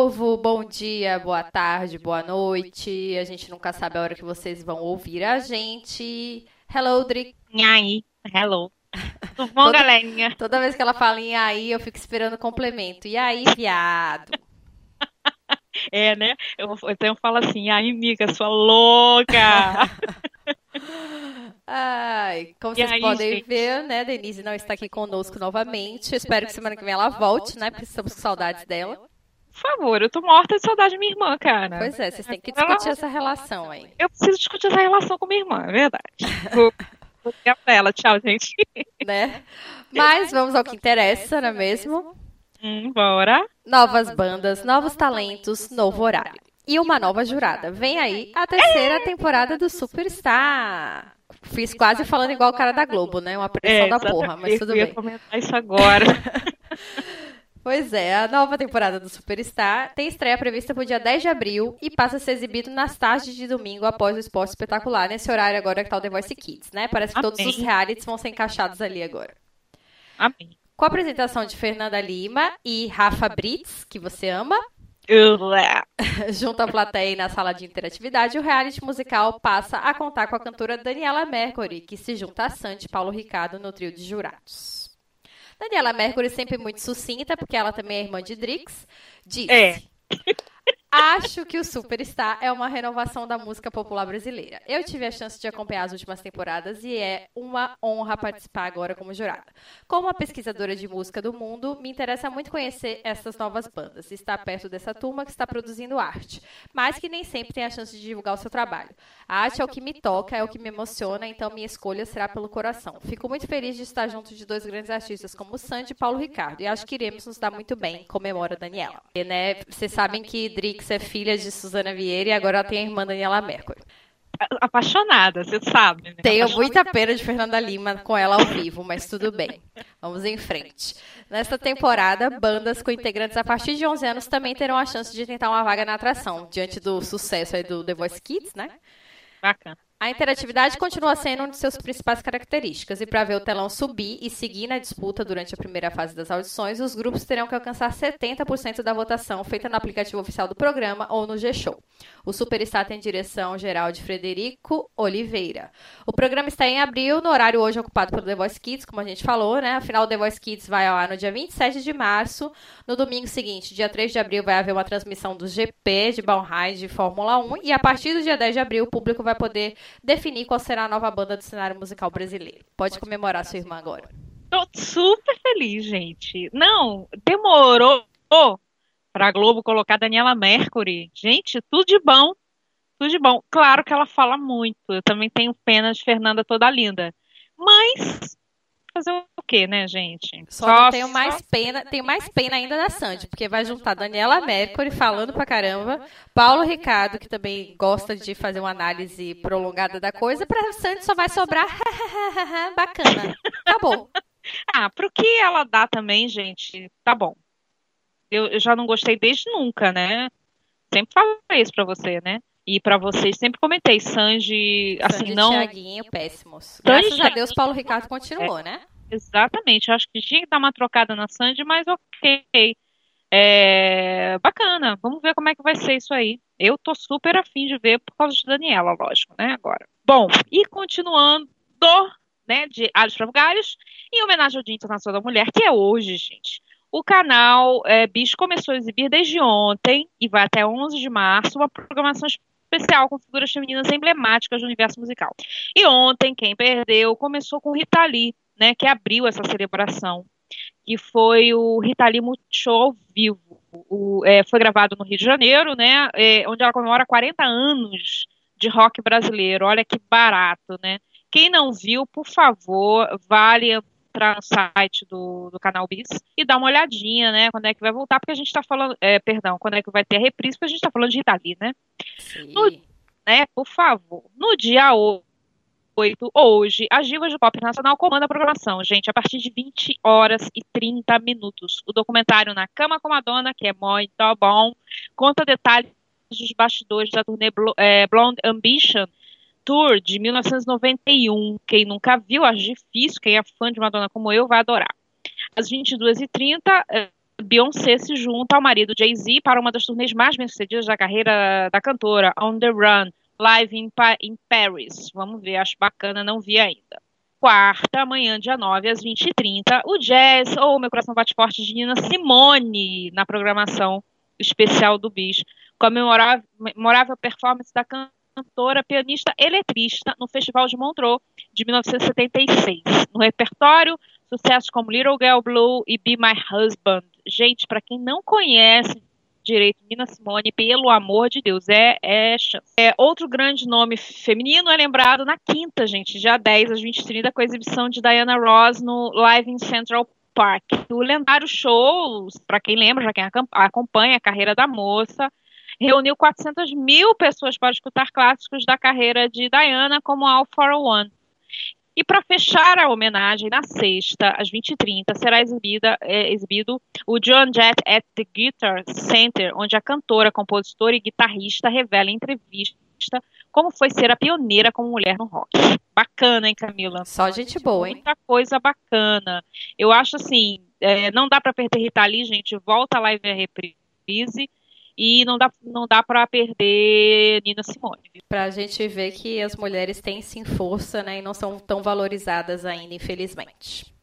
novo, bom dia, boa tarde, boa noite. A gente nunca sabe a hora que vocês vão ouvir a gente. Hello, Drick. E aí, hello. Tudo bom, Toda- galerinha? Toda vez que ela fala em aí, eu fico esperando o complemento. E aí, viado? É, né? Eu, eu tenho falo assim, aí, amiga, sua louca. Ai, como E vocês aí, podem gente? ver, né, Denise não está aqui conosco novamente. Eu espero que semana que vem ela volte, né, porque estamos com saudades dela. Por favor, eu tô morta de saudade da minha irmã, cara. Pois é, vocês têm que discutir essa relação aí. Eu preciso discutir essa relação com minha irmã, é verdade. Vou, vou ligar pra ela. Tchau, gente. né? Mas vamos ao que interessa, não é mesmo? Hum, bora. Novas bandas, novos talentos, novo horário. E uma nova jurada. Vem aí a terceira temporada do Superstar. Fiz quase falando igual o cara da Globo, né? Uma pressão da porra, mas É, tudo eu ia bem. comentar isso agora. Pois é, a nova temporada do Superstar tem estreia prevista para o dia 10 de abril e passa a ser exibido nas tardes de domingo após o esporte espetacular, nesse horário agora que tá o The Voice Kids, né? Parece que todos Amém. os realities vão ser encaixados ali agora. Amém. Com a apresentação de Fernanda Lima e Rafa Brits, que você ama, junto à plateia e na sala de interatividade, o reality musical passa a contar com a cantora Daniela Mercury, que se junta a Sandy Paulo Ricardo no trio de jurados. Daniela Mercury, sempre muito sucinta, porque ela também é irmã de Drix, disse: É. Acho que o Superstar é uma renovação da música popular brasileira. Eu tive a chance de acompanhar as últimas temporadas e é uma honra participar agora como jurada. Como uma pesquisadora de música do mundo, me interessa muito conhecer essas novas bandas, estar perto dessa turma que está produzindo arte, mas que nem sempre tem a chance de divulgar o seu trabalho. A arte é o que me toca, é o que me emociona, então minha escolha será pelo coração. Fico muito feliz de estar junto de dois grandes artistas como Sandy e Paulo Ricardo, e acho que iremos nos dar muito bem, comemora Daniela. E, né, vocês sabem que Drix é filha de Suzana Vieira e agora ela tem a irmã Daniela Mercury. Apaixonada, você sabe, né? Tenho Apaixonada. muita pena de Fernanda Lima com ela ao vivo, mas tudo bem. Vamos em frente. Nesta temporada, bandas com integrantes a partir de 11 anos também terão a chance de tentar uma vaga na atração, diante do sucesso aí do The Voice Kids, né? Bacana. A interatividade continua sendo uma de suas principais características, e para ver o telão subir e seguir na disputa durante a primeira fase das audições, os grupos terão que alcançar 70% da votação feita no aplicativo oficial do programa ou no G-Show. O Superstar tem direção geral de Frederico Oliveira. O programa está em abril, no horário hoje ocupado pelo The Voice Kids, como a gente falou, né? Afinal, o The Voice Kids vai ao ar no dia 27 de março. No domingo seguinte, dia 3 de abril, vai haver uma transmissão do GP de Baunheim de Fórmula 1. E a partir do dia 10 de abril, o público vai poder definir qual será a nova banda do cenário musical brasileiro. Pode comemorar sua irmã agora. Tô super feliz, gente. Não, demorou pra Globo colocar Daniela Mercury. Gente, tudo de bom. Tudo de bom. Claro que ela fala muito. Eu também tenho pena de Fernanda toda linda. Mas fazer o quê, né, gente? Só, não tenho mais pena, tenho mais pena ainda da Sandy, porque vai juntar Daniela Mercury falando pra caramba, Paulo Ricardo, que também gosta de fazer uma análise prolongada da coisa, pra Sandy só vai sobrar bacana. Acabou. Ah, pro que ela dá também, gente, tá bom. Eu, eu já não gostei desde nunca, né? Sempre falei isso pra você, né? E pra vocês sempre comentei, Sanji, assim, Sandy e não. Thiaguinho, péssimos. Sandy Graças a Deus, Paulo Ricardo continuou, né? Exatamente, eu acho que tinha que dar uma trocada na Sandy, mas ok. É, bacana, vamos ver como é que vai ser isso aí. Eu tô super afim de ver por causa de Daniela, lógico, né? Agora. Bom, e continuando, né, de Alhos para Bugalhos, em homenagem ao Dia Internacional da Mulher, que é hoje, gente. O canal é, Bicho começou a exibir desde ontem e vai até 11 de março uma programação especial com figuras femininas emblemáticas do universo musical. E ontem, quem perdeu, começou com Rita Lee, né, que abriu essa celebração, que foi o Rita Lee Multishow ao vivo. O, é, foi gravado no Rio de Janeiro, né, é, onde ela comemora 40 anos de rock brasileiro. Olha que barato, né? Quem não viu, por favor, vale entrar no site do, do canal Bis e dar uma olhadinha, né? Quando é que vai voltar, porque a gente tá falando, é, perdão, quando é que vai ter a reprise, porque a gente tá falando de Rita Lee, né? Sim. né? Por favor. No dia 8, hoje, as divas do pop nacional comandam a programação, gente, a partir de 20 horas e 30 minutos. O documentário Na Cama com Madonna, que é muito bom, conta detalhes dos bastidores da turnê é, Blonde Ambition Tour de 1991. Quem nunca viu, acho difícil, quem é fã de Madonna como eu vai adorar. Às 22h30, eh, Beyoncé se junta ao marido Jay-Z para uma das turnês mais bem-sucedidas da carreira da cantora, On the Run, live in, pa Paris. Vamos ver, acho bacana, não vi ainda. Quarta, amanhã, dia 9, às 20h30, o Jazz, ou oh, Meu Coração Bate Forte, de Nina Simone, na programação especial do Bis, com a memorável performance da cantora, pianista eletrista no Festival de Montreux, de 1976. No repertório, sucessos como Little Girl Blue e Be My Husband. Gente, para quem não conhece direito Nina Simone, pelo amor de Deus, é, é chance. É, outro grande nome feminino é lembrado na quinta, gente, dia 10 às 20h30, com a exibição de Diana Ross no Live in Central Park. O lendário show, para quem lembra, para quem acompanha a carreira da moça, reuniu 400 mil pessoas para escutar clássicos da carreira de Diana, como All for One. E para fechar a homenagem, na sexta, às 20h30, será exibida, é, exibido o John Jett at the Guitar Center, onde a cantora, compositora e guitarrista revela em entrevista como foi ser a pioneira como mulher no rock. Bacana, hein, Camila? Só gente boa, hein? Muita coisa bacana. Eu acho assim, é, não dá para perder Rita Lee, gente. Volta lá e vê a reprise. E não dá, não dá para perder Nina Simone. Para a gente ver que as mulheres têm sim força, né? E não são tão valorizadas ainda, infelizmente.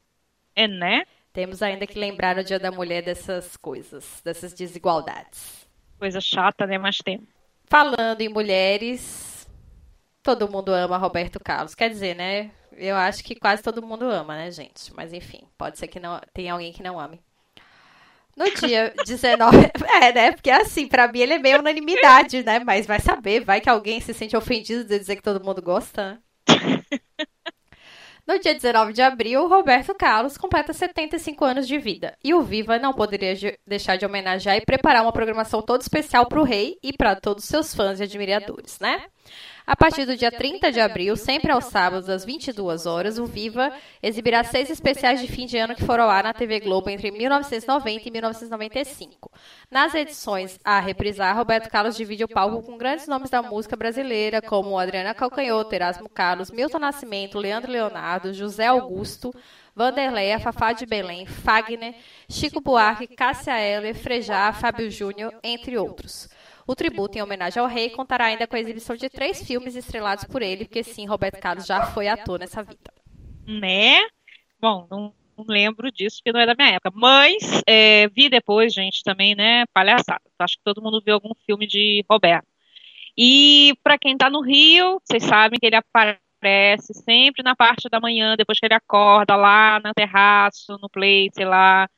É, né? Temos ainda que lembrar no Dia da Mulher dessas coisas, dessas desigualdades. Coisa chata, né? Mas tem. Falando em mulheres, todo mundo ama Roberto Carlos. Quer dizer, né? Eu acho que quase todo mundo ama, né, gente? Mas enfim, pode ser que não tenha alguém que não ame. No dia 19. É, né? Porque assim, pra mim ele é meio unanimidade, né? Mas vai saber, vai que alguém se sente ofendido de dizer que todo mundo gosta? No dia 19 de abril, Roberto Carlos completa 75 anos de vida. E o Viva não poderia deixar de homenagear e preparar uma programação toda especial para o rei e para todos os seus fãs e admiradores, né? A partir do dia 30 de abril, sempre aos sábados, às 22 horas, o Viva exibirá seis especiais de fim de ano que foram ao ar na TV Globo entre 1990 e 1995. Nas edições a reprisar, Roberto Carlos divide o palco com grandes nomes da música brasileira, como Adriana Calcanhoto, Erasmo Carlos, Milton Nascimento, Leandro Leonardo, José Augusto, Vanderleia, Fafá de Belém, Fagner, Chico Buarque, Cássia Eller, Frejá, Fábio Júnior, entre outros. O tributo em homenagem ao rei contará ainda com a exibição de três filmes estrelados por ele, porque sim, Roberto Carlos já foi ator nessa vida. Né? Bom, não, não lembro disso, porque não é da minha época. Mas é, vi depois, gente, também, né? Palhaçada. Acho que todo mundo viu algum filme de Roberto. E para quem tá no Rio, vocês sabem que ele aparece sempre na parte da manhã, depois que ele acorda lá no terraço, no play, sei lá,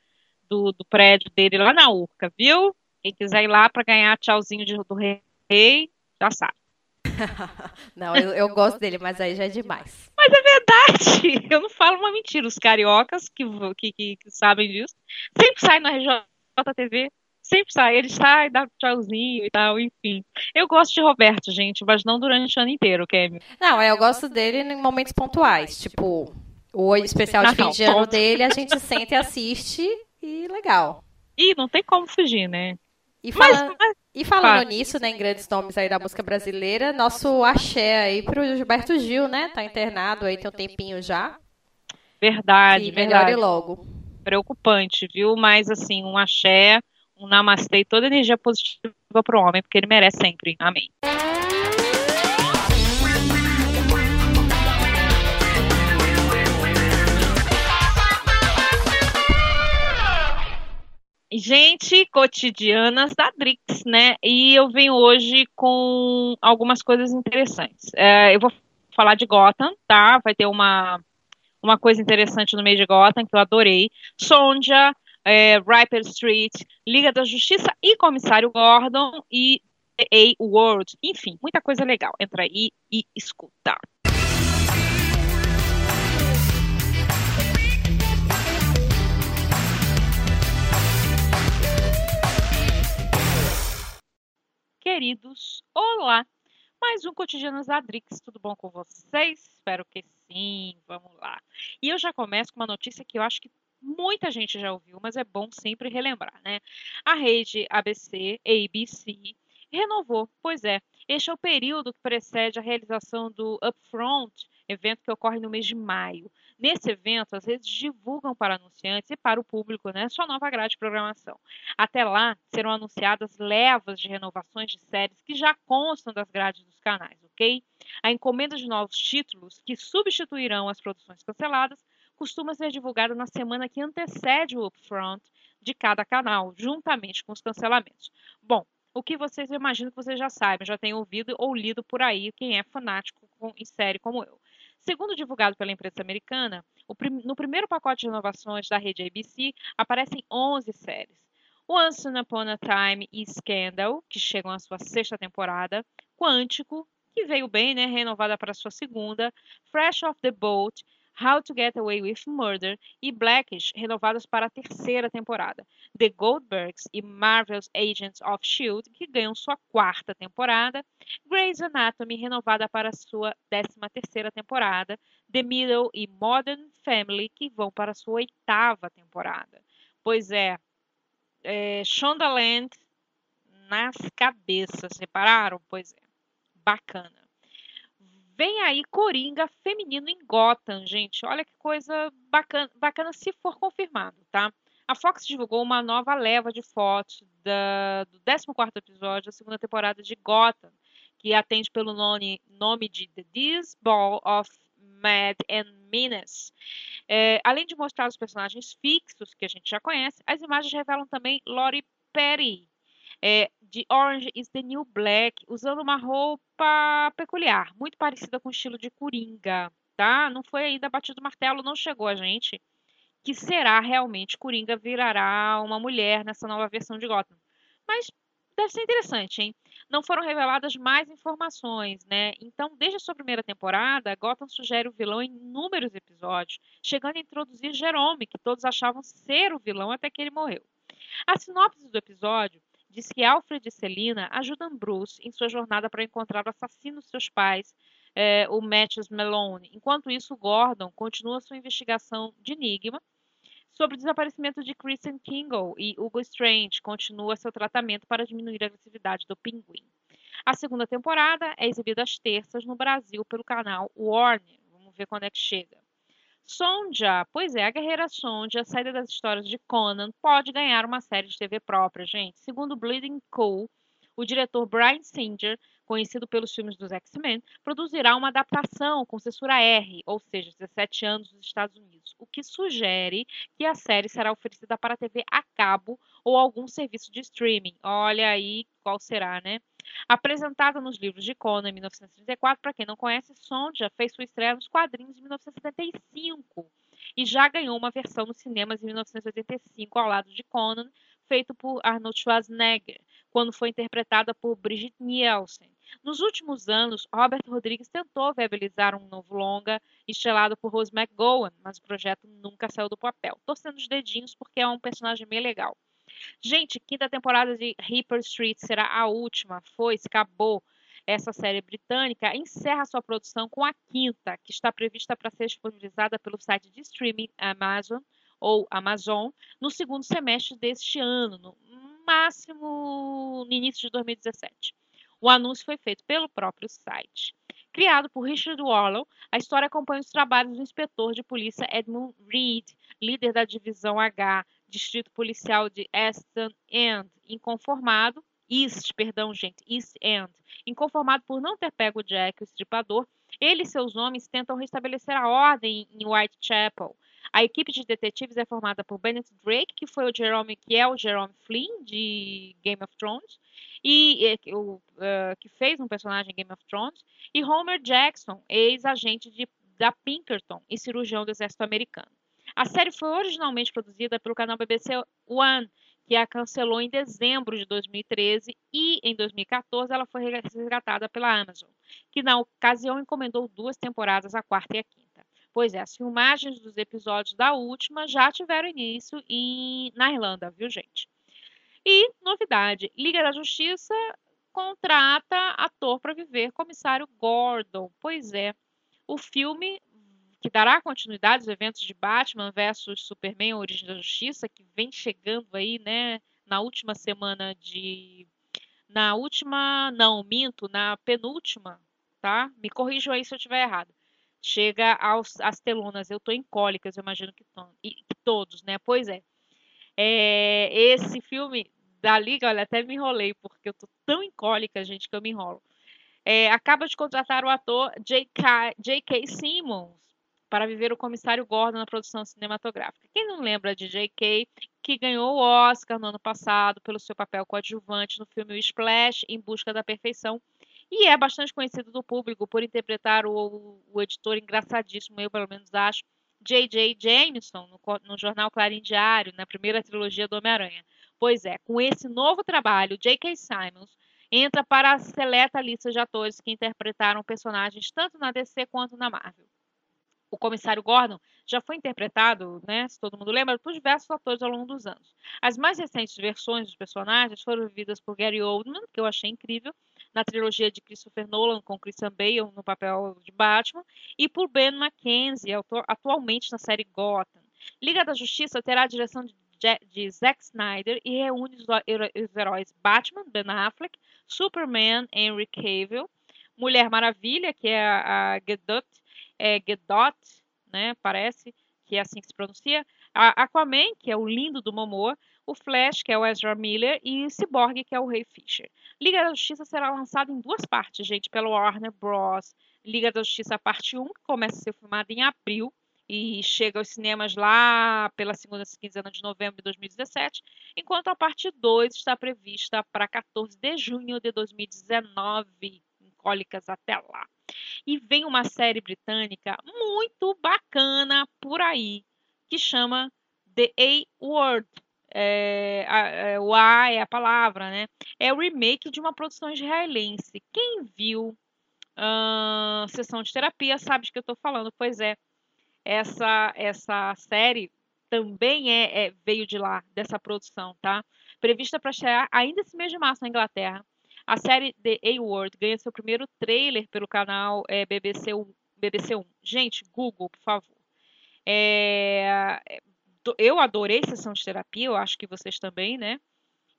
do, do prédio dele, lá na Urca, viu? Quem quiser ir lá para ganhar tchauzinho de, do rei, já sabe. não, eu, eu, gosto dele, mas aí já é demais. Mas é verdade, eu não falo uma mentira. Os cariocas que, que, que, que sabem disso sempre saem na RJTV, sempre sai. Ele sai, dá tchauzinho e tal, enfim. Eu gosto de Roberto, gente, mas não durante o ano inteiro, Kemi. Não, eu gosto dele em momentos pontuais, tipo o especial de fim de ano dele, a gente senta e assiste e legal. E não tem como fugir, né? E, falando, mas, e falando nisso, né, em grandes nomes aí da música brasileira, nosso axé aí pro Gilberto Gil, né? Tá internado aí tem um tempinho já. Verdade, e melhore verdade. logo. Preocupante, viu? Mas assim, um axé, um namastê, toda energia positiva pro homem, porque ele merece sempre. Amém. Gente, cotidianas da Drix, né? E eu venho hoje com algumas coisas interessantes. É, eu vou falar de Gotham, tá? Vai ter uma, uma coisa interessante no meio de Gotham que eu adorei. Sonja, é, Riper Street, Liga da Justiça e Comissário Gordon e A World. Enfim, muita coisa legal. Entra aí e escuta. Queridos, olá! Mais um Cotidianos Adrix, tudo bom com vocês? Espero que sim, vamos lá. E eu já começo com uma notícia que eu acho que muita gente já ouviu, mas é bom sempre relembrar, né? A rede ABC, ABC, renovou, pois é, Este é o período que precede a realização do Upfront, evento que ocorre no mês de maio. Nesse evento, as redes divulgam para anunciantes e para o público né, sua nova grade de programação. Até lá, serão anunciadas levas de renovações de séries que já constam das grades dos canais, ok? A encomenda de novos títulos, que substituirão as produções canceladas, costuma ser divulgada na semana que antecede o upfront de cada canal, juntamente com os cancelamentos. Bom, o que vocês imaginam que vocês já sabem, já têm ouvido ou lido por aí, quem é fanático em série como eu. Segundo divulgado pela imprensa americana, no primeiro pacote de renovações da rede ABC aparecem 11 séries. Once Upon a Time e Scandal, que chegam à sua sexta temporada, Quântico, que veio bem, né, renovada para sua segunda, Fresh Off the Boat, How to Get Away with Murder e Blackish, renovadas para a terceira temporada. The Goldbergs e Marvel's Agents of S.H.I.E.L.D., que ganham sua quarta temporada. Grey's Anatomy, renovada para sua décima terceira temporada. The Middle e Modern Family, que vão para sua oitava temporada. Pois é, é Shondaland nas cabeças, repararam? Pois é, bacana. Vem aí Coringa feminino em Gotham, gente. Olha que coisa bacana, bacana se for confirmado, tá? A Fox divulgou uma nova leva de fotos da, do 14 episódio da segunda temporada de Gotham, que atende pelo nome, nome de The This Ball of Mad and Menace. É, além de mostrar os personagens fixos que a gente já conhece, as imagens revelam também Lori Petty, é, de Orange is the New Black, usando uma roupa peculiar, muito parecida com o estilo de Coringa, tá? Não foi ainda batido o martelo, não chegou a gente, que será realmente Coringa virará uma mulher nessa nova versão de Gotham. Mas deve ser interessante, hein? Não foram reveladas mais informações, né? Então, desde a sua primeira temporada, Gotham sugere o vilão em inúmeros episódios, chegando a introduzir Jerome, que todos achavam ser o vilão até que ele morreu. A sinopse do episódio diz que Alfred e Selina ajudam Bruce em sua jornada para encontrar o assassino de seus pais, é, o Matthews Malone. Enquanto isso, Gordon continua sua investigação de enigma sobre o desaparecimento de Kristen Kingle e Hugo Strange continua seu tratamento para diminuir a agressividade do pinguim. A segunda temporada é exibida às terças no Brasil pelo canal Warner. Vamos ver quando é que chega. Sonja, pois é, a guerreira Sonja, saída das histórias de Conan, pode ganhar uma série de TV própria, gente. Segundo Bleeding Cool, o diretor Brian Singer, conhecido pelos filmes dos X-Men, produzirá uma adaptação com censura R, ou seja, 17 anos nos Estados Unidos, o que sugere que a série será oferecida para TV a cabo ou algum serviço de streaming. Olha aí qual será, né? Apresentada nos livros de Conan em 1934, para quem não conhece, Sonja fez sua estreia nos quadrinhos em 1975 e já ganhou uma versão nos cinemas em 1985 ao lado de Conan, feito por Arnold Schwarzenegger, quando foi interpretada por Brigitte Nielsen. Nos últimos anos, Robert Rodrigues tentou viabilizar um novo longa, estrelado por Rose McGowan, mas o projeto nunca saiu do papel, torcendo os dedinhos porque é um personagem bem legal. Gente, quinta temporada de Reaper Street será a última. Foi, acabou. Essa série britânica encerra sua produção com a quinta, que está prevista para ser disponibilizada pelo site de streaming Amazon ou Amazon no segundo semestre deste ano, no máximo no início de 2017. O anúncio foi feito pelo próprio site. Criado por Richard Warlow, a história acompanha os trabalhos do inspetor de polícia Edmund Reed, líder da divisão H Distrito Policial de Aston End, inconformado, East, perdão, gente, East End, inconformado por não ter pego Jack, o estripador, ele e seus homens tentam restabelecer a ordem em Whitechapel. A equipe de detetives é formada por Bennett Drake, que foi o Jerome, que é o Jerome Flynn de Game of Thrones, e, o, uh, que fez um personagem em Game of Thrones, e Homer Jackson, ex-agente da Pinkerton e cirurgião do exército americano. A série foi originalmente produzida pelo canal BBC One, que a cancelou em dezembro de 2013 e em 2014 ela foi resgatada pela Amazon, que na ocasião encomendou duas temporadas, a quarta e a quinta. Pois é, as filmagens dos episódios da última já tiveram início em, na Irlanda, viu, gente? E, novidade, Liga da Justiça contrata ator para viver comissário Gordon. Pois é, o filme que dará continuidade aos eventos de Batman versus Superman, Origem da Justiça, que vem chegando aí, né, na última semana de na última, não, minto, na penúltima, tá? Me corrijam aí se eu estiver errado. Chega aos, às telonas, eu tô em cólicas, eu imagino que, tom, e, que todos, né? Pois é. é. Esse filme da Liga, olha, até me enrolei, porque eu tô tão em cólica, gente, que eu me enrolo. É, acaba de contratar o ator J.K. Simmons para viver o comissário Gordon na produção cinematográfica. Quem não lembra de J.K., que ganhou o Oscar no ano passado pelo seu papel coadjuvante no filme Splash, Em Busca da Perfeição, e é bastante conhecido do público por interpretar o, o editor engraçadíssimo, eu pelo menos acho, J.J. Jameson, no, no jornal Clarim Diário, na primeira trilogia do Homem-Aranha. Pois é, com esse novo trabalho, J.K. Simons entra para a seleta lista de atores que interpretaram personagens tanto na DC quanto na Marvel. O comissário Gordon já foi interpretado, né, se todo mundo lembra, por diversos atores ao longo dos anos. As mais recentes versões dos personagens foram vividas por Gary Oldman, que eu achei incrível, na trilogia de Christopher Nolan com Christian Bale no papel de Batman, e por Ben McKenzie, atualmente na série Gotham. Liga da Justiça terá a direção de de Zack Snyder e reúne os, heróis Batman, Ben Affleck, Superman, Henry Cavill, Mulher Maravilha, que é a, a Gedot, é Gedot, né, parece que é assim que se pronuncia, a Aquaman, que é o lindo do Momoa, o Flash, que é o Ezra Miller, e o Cyborg, que é o Ray Fisher. Liga da Justiça será lançado em duas partes, gente, pela Warner Bros. Liga da Justiça parte 1, que começa a ser filmada em abril, e chega aos cinemas lá pela segunda quinzena de novembro de 2017, enquanto a parte 2 está prevista para 14 de junho de 2019, cólicas até lá. E vem uma série britânica muito bacana por aí, que chama The A-Word. É, é, o A é a palavra, né? É o remake de uma produção israelense. Quem viu uh, Sessão de Terapia sabe de que eu estou falando. Pois é, essa, essa série também é, é, veio de lá, dessa produção, tá? Prevista para chegar ainda esse mês de março na Inglaterra. A série The A-Word ganha seu primeiro trailer pelo canal é, BBC, BBC 1. Gente, Google, por favor. É, eu adorei Sessão de Terapia, eu acho que vocês também, né?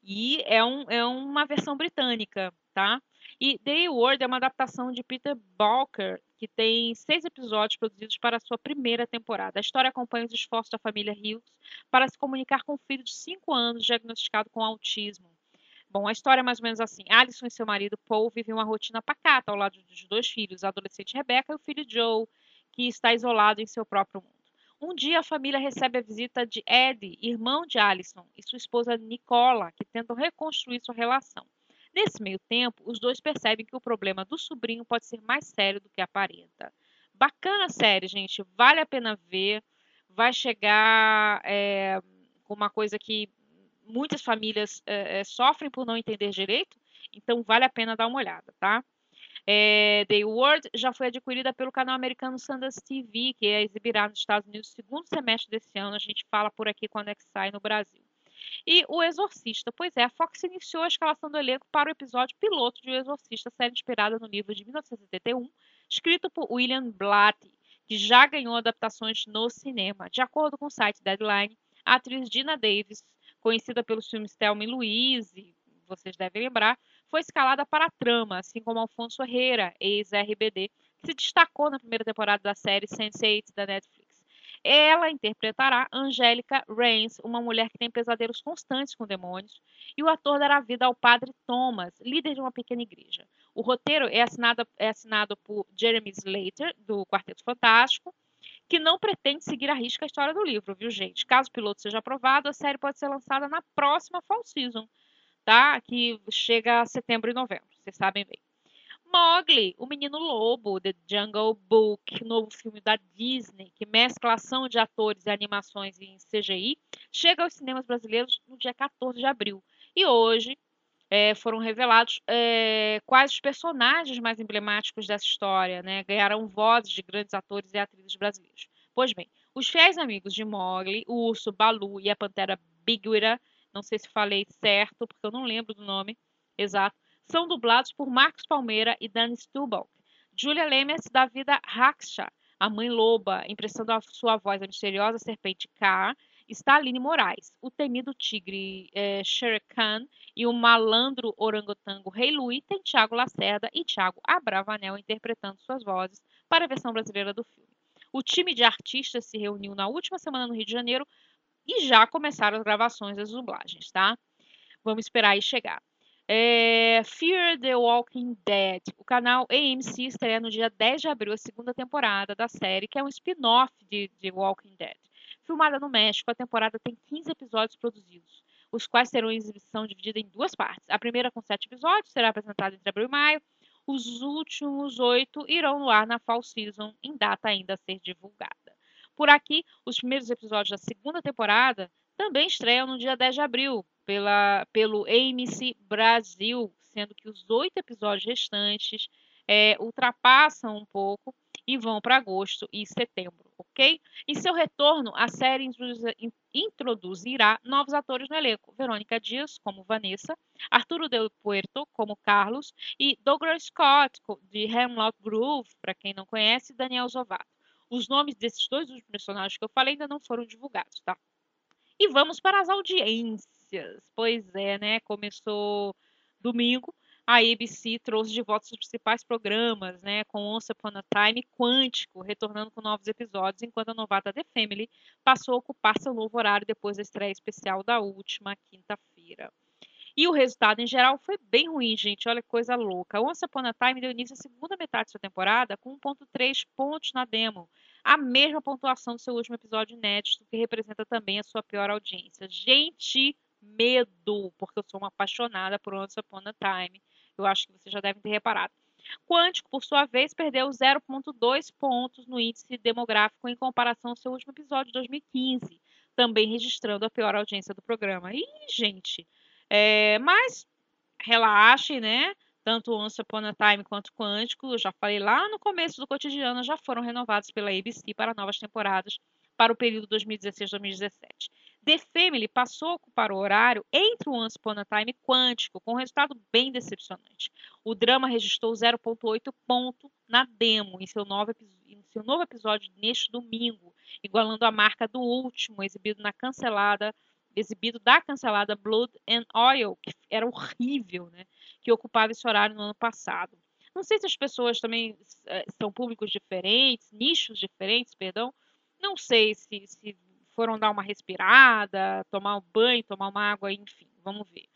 E é, um, é uma versão britânica, tá? E The World é uma adaptação de Peter Balker, que tem seis episódios produzidos para a sua primeira temporada. A história acompanha os esforços da família Hughes para se comunicar com um filho de cinco anos diagnosticado com autismo. Bom, a história é mais ou menos assim. Alison e seu marido Paul vivem uma rotina pacata ao lado dos dois filhos, a adolescente Rebecca e o filho Joe, que está isolado em seu próprio mundo. Um dia a família recebe a visita de Ed, irmão de Alison, e sua esposa Nicola, que tentam reconstruir sua relação. Nesse meio tempo, os dois percebem que o problema do sobrinho pode ser mais sério do que aparenta. Bacana a série, gente. Vale a pena ver. Vai chegar é, com uma coisa que muitas famílias é, sofrem por não entender direito. Então, vale a pena dar uma olhada, tá? É, The World já foi adquirida pelo canal americano Sundance TV, que é exibirá nos Estados Unidos no segundo semestre desse ano. A gente fala por aqui quando é que sai no Brasil. E O Exorcista. Pois é, a Fox iniciou a escalação do elenco para o episódio piloto de O Exorcista, série inspirada no livro de 1971, escrito por William Blatty, que já ganhou adaptações no cinema. De acordo com o site Deadline, a atriz Dina Davis, conhecida pelos filmes Thelma e Louise, vocês devem lembrar, foi escalada para a trama, assim como Alfonso Herrera, ex-RBD, que se destacou na primeira temporada da série Sense8 da Netflix. Ela interpretará Angélica Rains, uma mulher que tem pesadelos constantes com demônios, e o ator dará vida ao padre Thomas, líder de uma pequena igreja. O roteiro é assinado, é assinado por Jeremy Slater, do Quarteto Fantástico, que não pretende seguir a risca a história do livro, viu, gente? Caso o piloto seja aprovado, a série pode ser lançada na próxima Fall Season, tá? Que chega a setembro e novembro, vocês sabem bem. Mowgli, o Menino Lobo, The Jungle Book, novo filme da Disney, que mescla ação de atores e animações em CGI, chega aos cinemas brasileiros no dia 14 de abril. E hoje é, foram revelados é, quais os personagens mais emblemáticos dessa história, né? Ganharam vozes de grandes atores e atrizes brasileiros. Pois bem, os fiéis amigos de Mowgli, o urso Balu e a pantera Bigwira, não sei se falei certo, porque eu não lembro do nome exato, são dublados por Marcos Palmeira e Dani Stubach. Julia Lemers dá vida a Raksha, a mãe loba, emprestando a sua voz à misteriosa serpente K, está Aline Moraes, o temido tigre é, Shere Khan e o malandro orangotango Rei Louis tem Tiago Lacerda e Tiago Abravanel interpretando suas vozes para a versão brasileira do filme. O time de artistas se reuniu na última semana no Rio de Janeiro e já começaram as gravações das dublagens, tá? Vamos esperar aí chegar. É, Fear the Walking Dead. O canal AMC estreia no dia 10 de abril a segunda temporada da série, que é um spin-off de, de Walking Dead. Filmada no México, a temporada tem 15 episódios produzidos, os quais terão exibição dividida em duas partes. A primeira, com 7 episódios, será apresentada entre abril e maio. Os últimos oito irão no ar na Fall Season, em data ainda a ser divulgada. Por aqui, os primeiros episódios da segunda temporada também estreiam no dia 10 de abril pela, pelo AMC Brasil, sendo que os oito episódios restantes é, ultrapassam um pouco e vão para agosto e setembro, ok? Em seu retorno, a série introduzirá novos atores no elenco: Verônica Dias, como Vanessa, Arturo Del Puerto, como Carlos, e Douglas Scott, de Hemlock Grove, para quem não conhece, Daniel Zovato. Os nomes desses dois últimos personagens que eu falei ainda não foram divulgados, tá? E vamos para as audiências. Pois é, né? Começou domingo a ABC trouxe de volta os principais programas, né, com Once Upon a Time Quântico, retornando com novos episódios, enquanto a novata The Family passou a ocupar seu novo horário depois da estreia especial da última quinta-feira. E o resultado, em geral, foi bem ruim, gente. Olha que coisa louca. Once Upon a Time deu início à segunda metade de sua temporada com 1.3 pontos na demo. A mesma pontuação do seu último episódio inédito, que representa também a sua pior audiência. Gente, medo, porque eu sou uma apaixonada por Once Upon a Time. Eu acho que vocês já devem ter reparado. Quântico, por sua vez, perdeu 0,2 pontos no índice demográfico em comparação ao seu último episódio de 2015, também registrando a pior audiência do programa. Ih, gente! É, mas relaxe, né? Tanto Once Upon a Time quanto Quântico, eu já falei lá no começo do cotidiano, já foram renovados pela ABC para novas temporadas para o período 2016-2017. The Family passou a ocupar o horário entre o Once Upon a Time Quântico, com um resultado bem decepcionante. O drama registrou 0,8 ponto na demo em seu, novo, em seu novo episódio neste domingo, igualando a marca do último, exibido na cancelada exibido da cancelada Blood and Oil, que era horrível, né? Que ocupava esse horário no ano passado. Não sei se as pessoas também é, são públicos diferentes, nichos diferentes, perdão. Não sei se, se foram dar uma respirada, tomar um banho, tomar uma água, enfim, vamos ver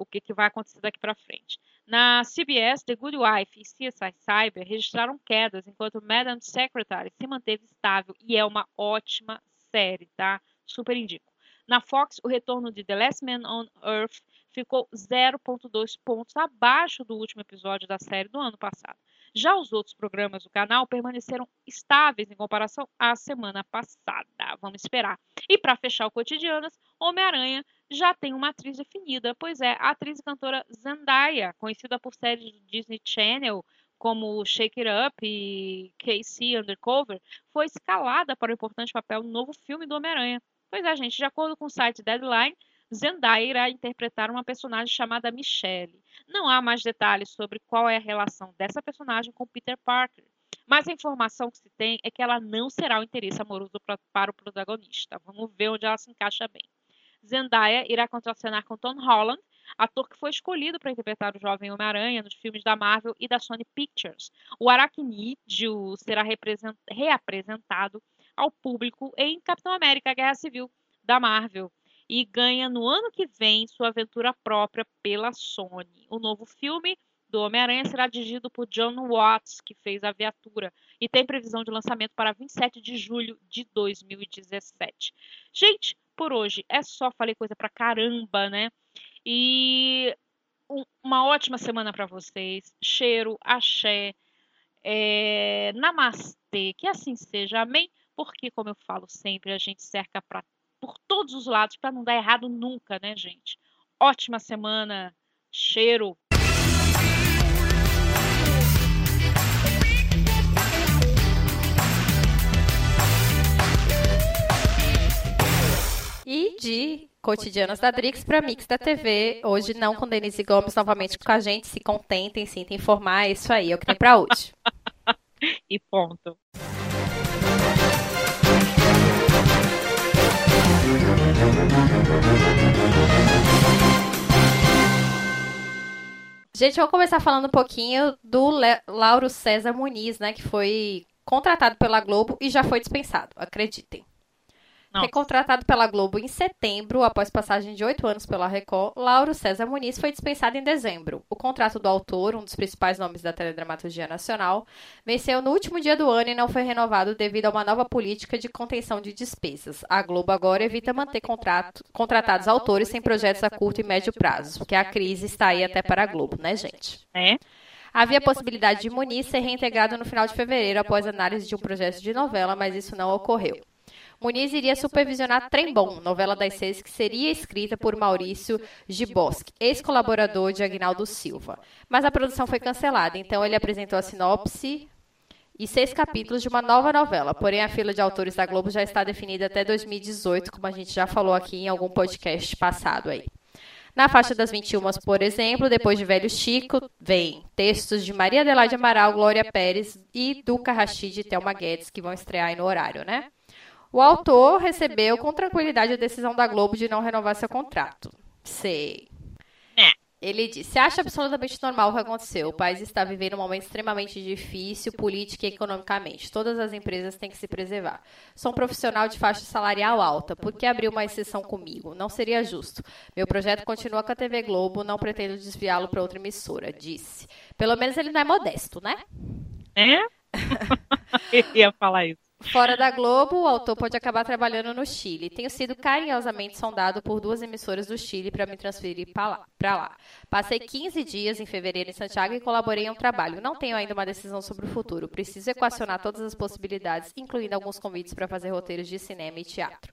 o que, que vai acontecer daqui para frente. Na CBS, The Good Wife e CSI Cyber registraram quedas, enquanto Madam Secretary se manteve estável e é uma ótima série, tá? Super indico. Na Fox, o retorno de The Last Man on Earth ficou 0,2 pontos abaixo do último episódio da série do ano passado. Já os outros programas do canal permaneceram estáveis em comparação à semana passada. Vamos esperar. E para fechar o Cotidianas, Homem-Aranha já tem uma atriz definida, pois é a atriz e cantora Zendaya, conhecida por séries do Disney Channel como Shake It Up e Casey Undercover, foi escalada para o importante papel no novo filme do Homem-Aranha. Pois é, gente, de acordo com o site Deadline, Zendaya irá interpretar uma personagem chamada Michelle. Não há mais detalhes sobre qual é a relação dessa personagem com Peter Parker, mas a informação que se tem é que ela não será o interesse amoroso para o protagonista. Vamos ver onde ela se encaixa bem. Zendaya irá contracenar com Tom Holland, ator que foi escolhido para interpretar o jovem Homem-Aranha nos filmes da Marvel e da Sony Pictures. O Aracnídeo será reapresentado ao público em Capitão América Guerra Civil da Marvel e ganha no ano que vem sua aventura própria pela Sony. O novo filme do Homem-Aranha será dirigido por John Watts, que fez a viatura, e tem previsão de lançamento para 27 de julho de 2017. Gente, por hoje é só, falei coisa pra caramba, né? E uma ótima semana para vocês. Cheiro, axé, é, namastê, que assim seja, amém? Porque, como eu falo sempre, a gente cerca para por todos os lados para não dar errado nunca, né, gente? Ótima semana. Cheiro. E de Cotidianos da Drix para Mix da TV. Hoje não com Denise Gomes novamente com a gente. Se contentem, sinta informar. É isso aí, é o que tem para hoje. e ponto. Gente, vamos começar falando um pouquinho do Le Lauro César Muniz, né? Que foi contratado pela Globo e já foi dispensado, acreditem. Nossa. Recontratado pela Globo em setembro, após passagem de oito anos pela Record, Lauro César Muniz foi dispensado em dezembro. O contrato do autor, um dos principais nomes da teledramaturgia nacional, venceu no último dia do ano e não foi renovado devido a uma nova política de contenção de despesas. A Globo agora evita manter contrato, contratados autores sem projetos a curto e médio prazo, porque a crise está aí até para a Globo, né, gente? É. Havia possibilidade de Muniz ser reintegrado no final de fevereiro após análise de um projeto de novela, mas isso não ocorreu. Muniz iria supervisionar Trembom, novela das seis que seria escrita por Maurício Giboski, ex-colaborador de Agnaldo Silva. Mas a produção foi cancelada, então ele apresentou a sinopse e seis capítulos de uma nova novela. Porém, a fila de autores da Globo já está definida até 2018, como a gente já falou aqui em algum podcast passado aí. Na faixa das 21, por exemplo, depois de Velho Chico, vem textos de Maria Adelaide Amaral, Glória Pérez e Duca Rachid e Thelma Guedes, que vão estrear aí no horário, né? O autor recebeu com tranquilidade a decisão da Globo de não renovar seu contrato. Sei. É. Ele disse: acha absolutamente normal o que aconteceu. O país está vivendo um momento extremamente difícil, política e economicamente. Todas as empresas têm que se preservar. Sou um profissional de faixa salarial alta. Por que abrir uma exceção comigo? Não seria justo. Meu projeto continua com a TV Globo, não pretendo desviá-lo para outra emissora, disse. Pelo menos ele não é modesto, né? É? Eu ia falar isso. Fora da Globo, o autor pode acabar trabalhando no Chile. Tenho sido carinhosamente sondado por duas emissoras do Chile para me transferir para lá. Passei 15 dias em fevereiro em Santiago e colaborei em um trabalho. Não tenho ainda uma decisão sobre o futuro. Preciso equacionar todas as possibilidades, incluindo alguns convites para fazer roteiros de cinema e teatro.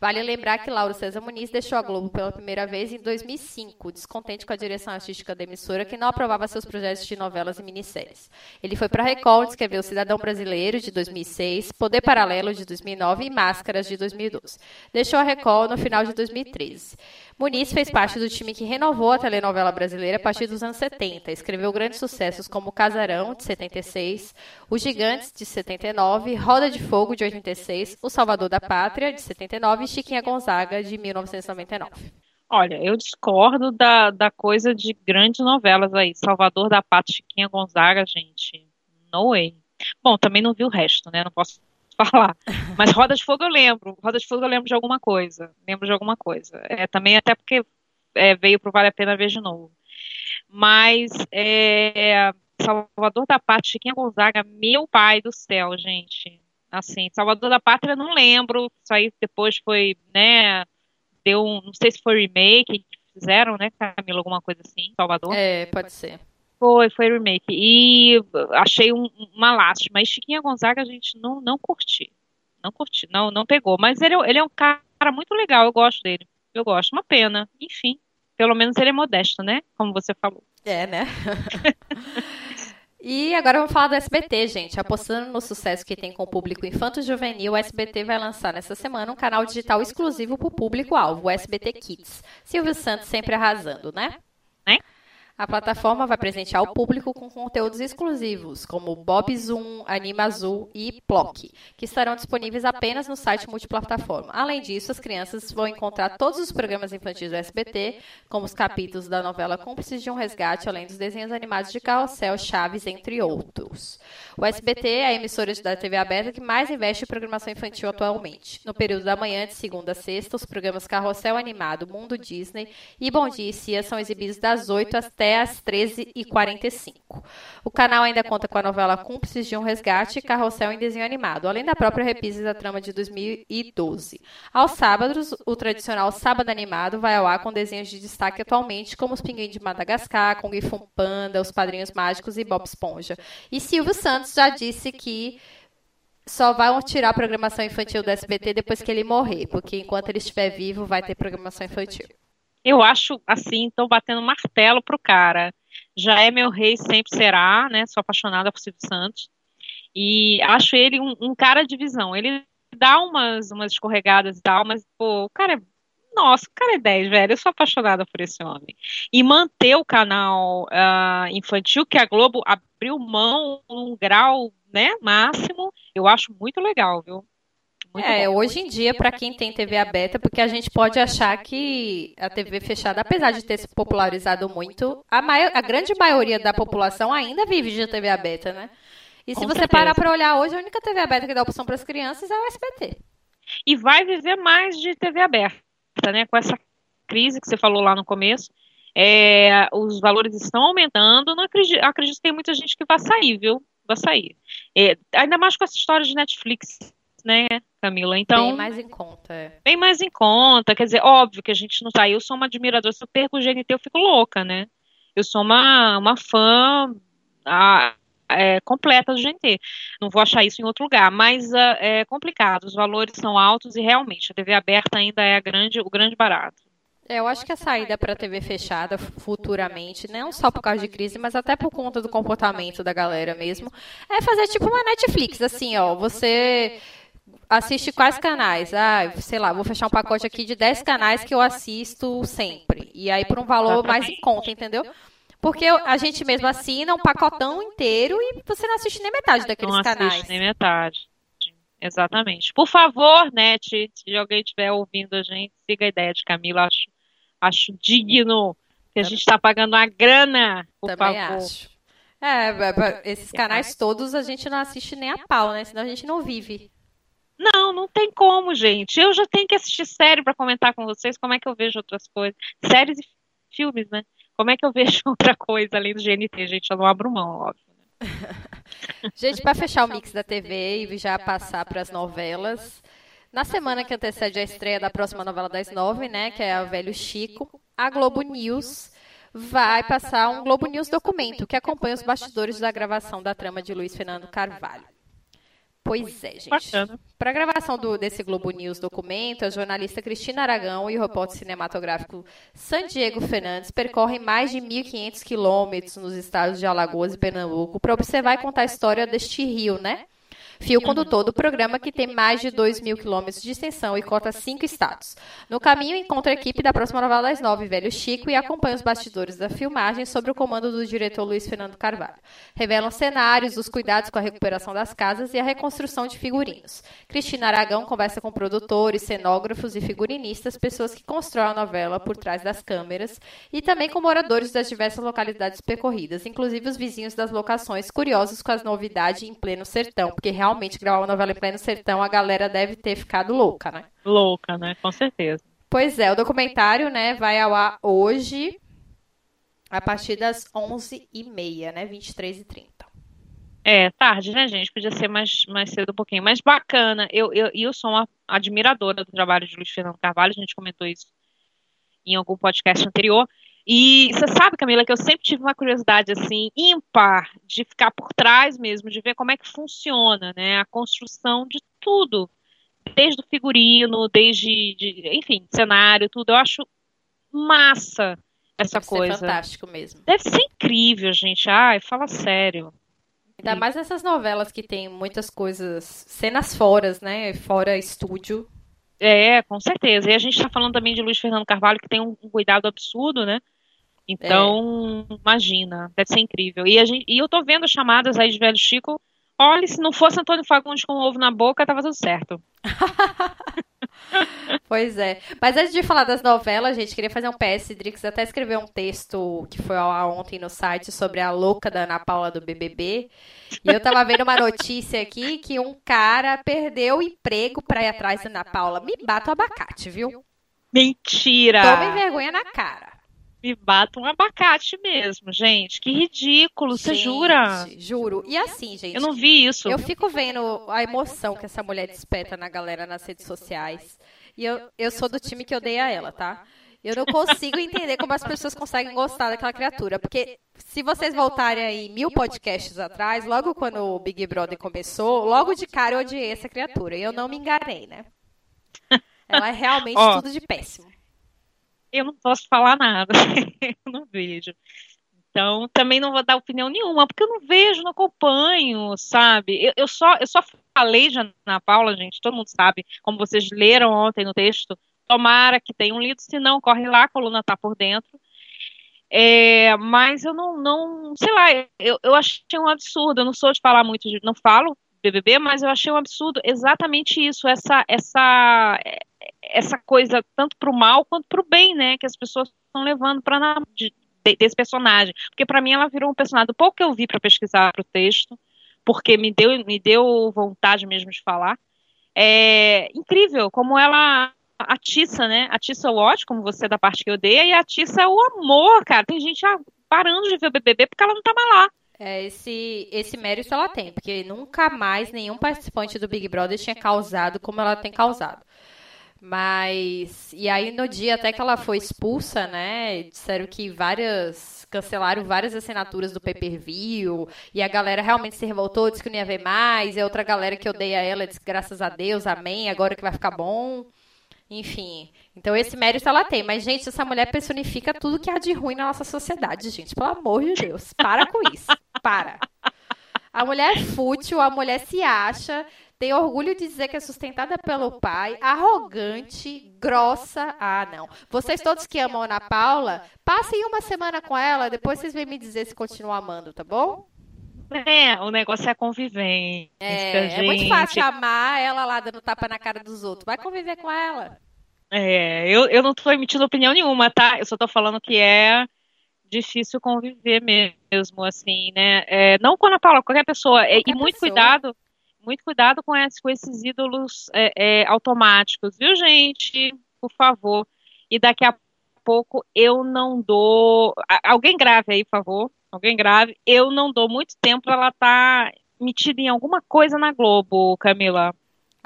Vale lembrar que Lauro César Muniz deixou a Globo pela primeira vez em 2005, descontente com a direção artística da emissora, que não aprovava seus projetos de novelas e minisséries. Ele foi para a Record, escreveu Cidadão Brasileiro, de 2006, Poder Paralelo, de 2009 e Máscaras, de 2012. Deixou a Record no final de 2013. Muniz fez parte do time que renovou a telenovela brasileira a partir dos anos 70. Escreveu grandes sucessos como Casarão, de 76, Os Gigantes, de 79, Roda de Fogo, de 86, O Salvador da Pátria, de 79 e Chiquinha Gonzaga, de 1999. Olha, eu discordo da, da coisa de grandes novelas aí. Salvador da Pátria, Chiquinha Gonzaga, gente, no way. Bom, também não vi o resto, né? Não posso falar. Mas Roda de Fogo eu lembro. Roda de Fogo eu lembro de alguma coisa. Lembro de alguma coisa. É, também até porque é, veio pro Vale a Pena Ver de novo. Mas é, Salvador da Pátria, Chiquinha Gonzaga, meu pai do céu, gente. Assim, Salvador da Pátria não lembro. Isso aí depois foi, né? Deu um, não sei se foi remake que fizeram, né, Camila? Alguma coisa assim, Salvador. É, pode ser. Foi, foi remake. E achei um, uma lástima. Mas Chiquinha Gonzaga a gente não, não curti. Não curti, não, não pegou. Mas ele, ele é um cara muito legal, eu gosto dele. Eu gosto. Uma pena. Enfim. Pelo menos ele é modesto, né? Como você falou. É, né? E agora vamos falar do SBT, gente. Apostando no sucesso que tem com o público infanto-juvenil, o SBT vai lançar nessa semana um canal digital exclusivo para o público-alvo, o SBT Kids. Silvio Santos sempre arrasando? Né? A plataforma vai presentear o público com conteúdos exclusivos, como Bob Zoom, Anima Azul e Plock, que estarão disponíveis apenas no site multiplataforma. Além disso, as crianças vão encontrar todos os programas infantis do SBT, como os capítulos da novela Cúmplices de um Resgate, além dos desenhos animados de Carrossel, Chaves, entre outros. O SBT é a emissora da TV aberta que mais investe em programação infantil atualmente. No período da manhã, de segunda a sexta, os programas Carrossel Animado, Mundo Disney e Bom Dia e Cia são exibidos das 8 até até às 13h45. O canal ainda conta com a novela Cúmplices de um Resgate e Carrossel em desenho animado, além da própria reprise da trama de 2012. Aos sábados, o tradicional Sábado Animado vai ao ar com desenhos de destaque atualmente, como os Pinguins de Madagascar, Kung Fu Panda, Os Padrinhos Mágicos e Bob Esponja. E Silvio Santos já disse que só vão tirar a programação infantil do SBT depois que ele morrer, porque enquanto ele estiver vivo, vai ter programação infantil. Eu acho assim, estou batendo martelo pro cara. Já é meu rei, sempre será, né? Sou apaixonada por Silvio Santos. E acho ele um, um cara de visão. Ele dá umas, umas escorregadas e tal, mas, pô, o cara é. Nossa, o cara é 10, velho. Eu sou apaixonada por esse homem. E manter o canal uh, infantil, que a Globo abriu mão num grau né, máximo, eu acho muito legal, viu? Muito é, bom. hoje em dia, para quem tem TV aberta, porque a gente pode achar que a TV fechada, apesar de ter se popularizado muito, a, maior, a grande maioria da população ainda vive de TV aberta, né? E se Com você certeza. parar para olhar hoje, a única TV aberta que dá opção para as crianças é o SBT. E vai viver mais de TV aberta, né? Com essa crise que você falou lá no começo. É, os valores estão aumentando. Não acredito, acredito que tem muita gente que vai sair, viu? Vai sair. É, ainda mais com essa história de Netflix, né, Camila? Então, Bem mais em conta. é. bem mais em conta. Quer dizer, óbvio que a gente não tá. Eu sou uma admiradora. Se eu perco o GNT, eu fico louca, né? Eu sou uma, uma fã ah, é, completa do GNT. Não vou achar isso em outro lugar. Mas ah, é complicado. Os valores são altos e realmente a TV aberta ainda é a grande, o grande barato. É, eu acho que a saída para a TV fechada futuramente, não só por causa de crise, mas até por conta do comportamento da galera mesmo, é fazer tipo uma Netflix, assim, ó, você assiste quais canais? Ah, sei lá, vou fechar um pacote aqui de 10 canais que eu assisto sempre. E aí por um valor mais em conta, entendeu? Porque a gente mesmo assina um pacotão inteiro e você não assiste nem metade daqueles não assiste canais. nem metade. Exatamente. Por favor, Net, se alguém estiver ouvindo a gente, siga a ideia de Camila. Acho, acho digno que a gente está pagando uma grana, por Também favor. acho. É, ba- ba- esses canais todos a gente não assiste nem a pau, né? Senão a gente não vive. Não, não tem como, gente. Eu já tenho que assistir série para comentar com vocês como é que eu vejo outras coisas. Séries e filmes, né? Como é que eu vejo outra coisa além do GNT, gente? Eu não abro mão, óbvio. né? Gente, para fechar o mix da TV e já passar para as novelas, na semana que antecede a estreia da próxima novela das nove, né, que é a Velho Chico, a Globo News vai passar um Globo News documento que acompanha os bastidores da gravação da trama de Luiz Fernando Carvalho. Pois é, gente. Bacana. Para a gravação do- desse Globo News documento, a jornalista Cristina Aragão e o repórter cinematográfico San Diego Fernandes percorrem mais de 1.500 quilômetros nos estados de Alagoas e Pernambuco para observar e contar a história deste rio, né? Fio condutor do programa que tem mais de 2 mil quilômetros de extensão e cota cinco estados. No caminho, encontra a equipe da próxima novela das nove, Velho Chico, e acompanha os bastidores da filmagem sob o comando do diretor Luiz Fernando Carvalho. Revelam cenários, os cuidados com a recuperação das casas e a reconstrução de figurinos. Cristina Aragão conversa com produtores, cenógrafos e figurinistas, pessoas que constroem a novela por trás das câmeras, e também com moradores das diversas localidades percorridas, inclusive os vizinhos das locações, curiosos com as novidades em pleno sertão, porque realmente gravar uma novela em pleno sertão, a galera deve ter ficado louca, né? Louca, né? Com certeza. Pois é, o documentário, né, vai ao ar hoje, a partir das 11h30, né, 23h30. É, tarde, né, gente? Podia ser mais, mais cedo um pouquinho. Mas bacana. Eu, eu, e eu sou uma admiradora do trabalho de Luiz Fernando Carvalho, a gente comentou isso em algum podcast anterior. E você sabe, Camila, que eu sempre tive uma curiosidade assim, ímpar, de ficar por trás mesmo, de ver como é que funciona, né? A construção de tudo. Desde o figurino, desde, de- enfim, cenário, tudo. Eu acho massa essa Deve ser coisa. fantástico mesmo. Deve ser incrível, gente. Ai, fala sério. Ainda mais nessas novelas que tem muitas coisas, cenas fora, né, fora estúdio. É, com certeza. E a gente está falando também de Luiz Fernando Carvalho, que tem um cuidado absurdo, né? Então, imagina, deve ser incrível. E, gente, e eu tô vendo as chamadas aí de velho Chico. Olha, se não fosse Antônio Fagundes com ovo na boca, tava tudo certo. Pois é. Mas antes de falar das novelas, gente, queria fazer um PS. Drix até escreveu um texto que foi ao ar ontem no site sobre a louca da Ana Paula do BBB. E eu tava vendo uma notícia aqui que um cara perdeu o emprego pra ir atrás da Ana Paula. Me bata o abacate, viu? Mentira! Tomem vergonha na cara. Me bata um abacate mesmo, gente. Que ridículo, você jura? Juro. E assim, gente. Eu não vi isso. Eu fico vendo a emoção que essa mulher desperta na galera nas redes sociais. E eu, eu sou do time que odeia ela, tá? Eu não consigo entender como as pessoas conseguem gostar daquela criatura. Porque se vocês voltarem aí mil podcasts atrás, logo quando o Big Brother começou, logo de cara eu odiei essa criatura. E eu não me enganei, né? Ela é realmente tudo de péssimo. Eu não posso falar nada. eu não vejo. Então, também não vou dar opinião nenhuma, porque eu não vejo, não acompanho, sabe? Eu, eu só, eu só falei de Ana Paula, gente, todo mundo sabe, como vocês leram ontem no texto. Tomara que tenham lido, se não, corre lá, a coluna tá por dentro. É, mas eu não, não, sei lá, eu, eu achei um absurdo. Eu não sou de falar muito, de, não falo BBB, mas eu achei um absurdo exatamente isso, essa essa essa coisa tanto para o mal quanto para o bem, né, que as pessoas estão levando para de, desse personagem, porque para mim ela virou um personagem. Pouco que eu vi para pesquisar o texto, porque me deu me deu vontade mesmo de falar, é incrível como ela atiça, né? Atiça o ódio, como você é da parte que odeia, e atiça o amor, cara. Tem gente parando de ver o BBB porque ela não tá mais lá. É, esse, esse mérito ela tem, porque nunca mais nenhum participante do Big Brother tinha causado como ela tem causado. Mas. E aí, no dia até que ela foi expulsa, né? Disseram que várias. Cancelaram várias assinaturas do pay per view. E a galera realmente se revoltou, disse que não ia ver mais. E a outra galera que odeia ela disse graças a Deus, amém, agora que vai ficar bom. Enfim. Então esse mérito ela tem. Mas, gente, essa mulher personifica tudo que há de ruim na nossa sociedade, gente. Pelo amor de Deus. Para com isso. Para. A mulher é fútil, a mulher se acha, tem orgulho de dizer que é sustentada pelo pai, arrogante, grossa. Ah, não. Vocês todos que amam Ana Paula, passem uma semana com ela, depois vocês vêm me dizer se continuam amando, tá bom? É, o negócio é a convivência. É, é muito fácil amar ela lá dando tapa na cara dos outros. Vai conviver com ela. É, eu, eu não tô emitindo opinião nenhuma, tá? Eu só tô falando que é difícil conviver mesmo, assim, né? É, não com a Paula, qualquer pessoa. É, qualquer e muito pessoa. cuidado, muito cuidado com, esse, com esses ídolos é, é, automáticos, viu, gente? Por favor. E daqui a pouco eu não dou. Alguém grave aí, por favor alguém grave, eu não dou muito tempo ela estar tá metida em alguma coisa na Globo, Camila.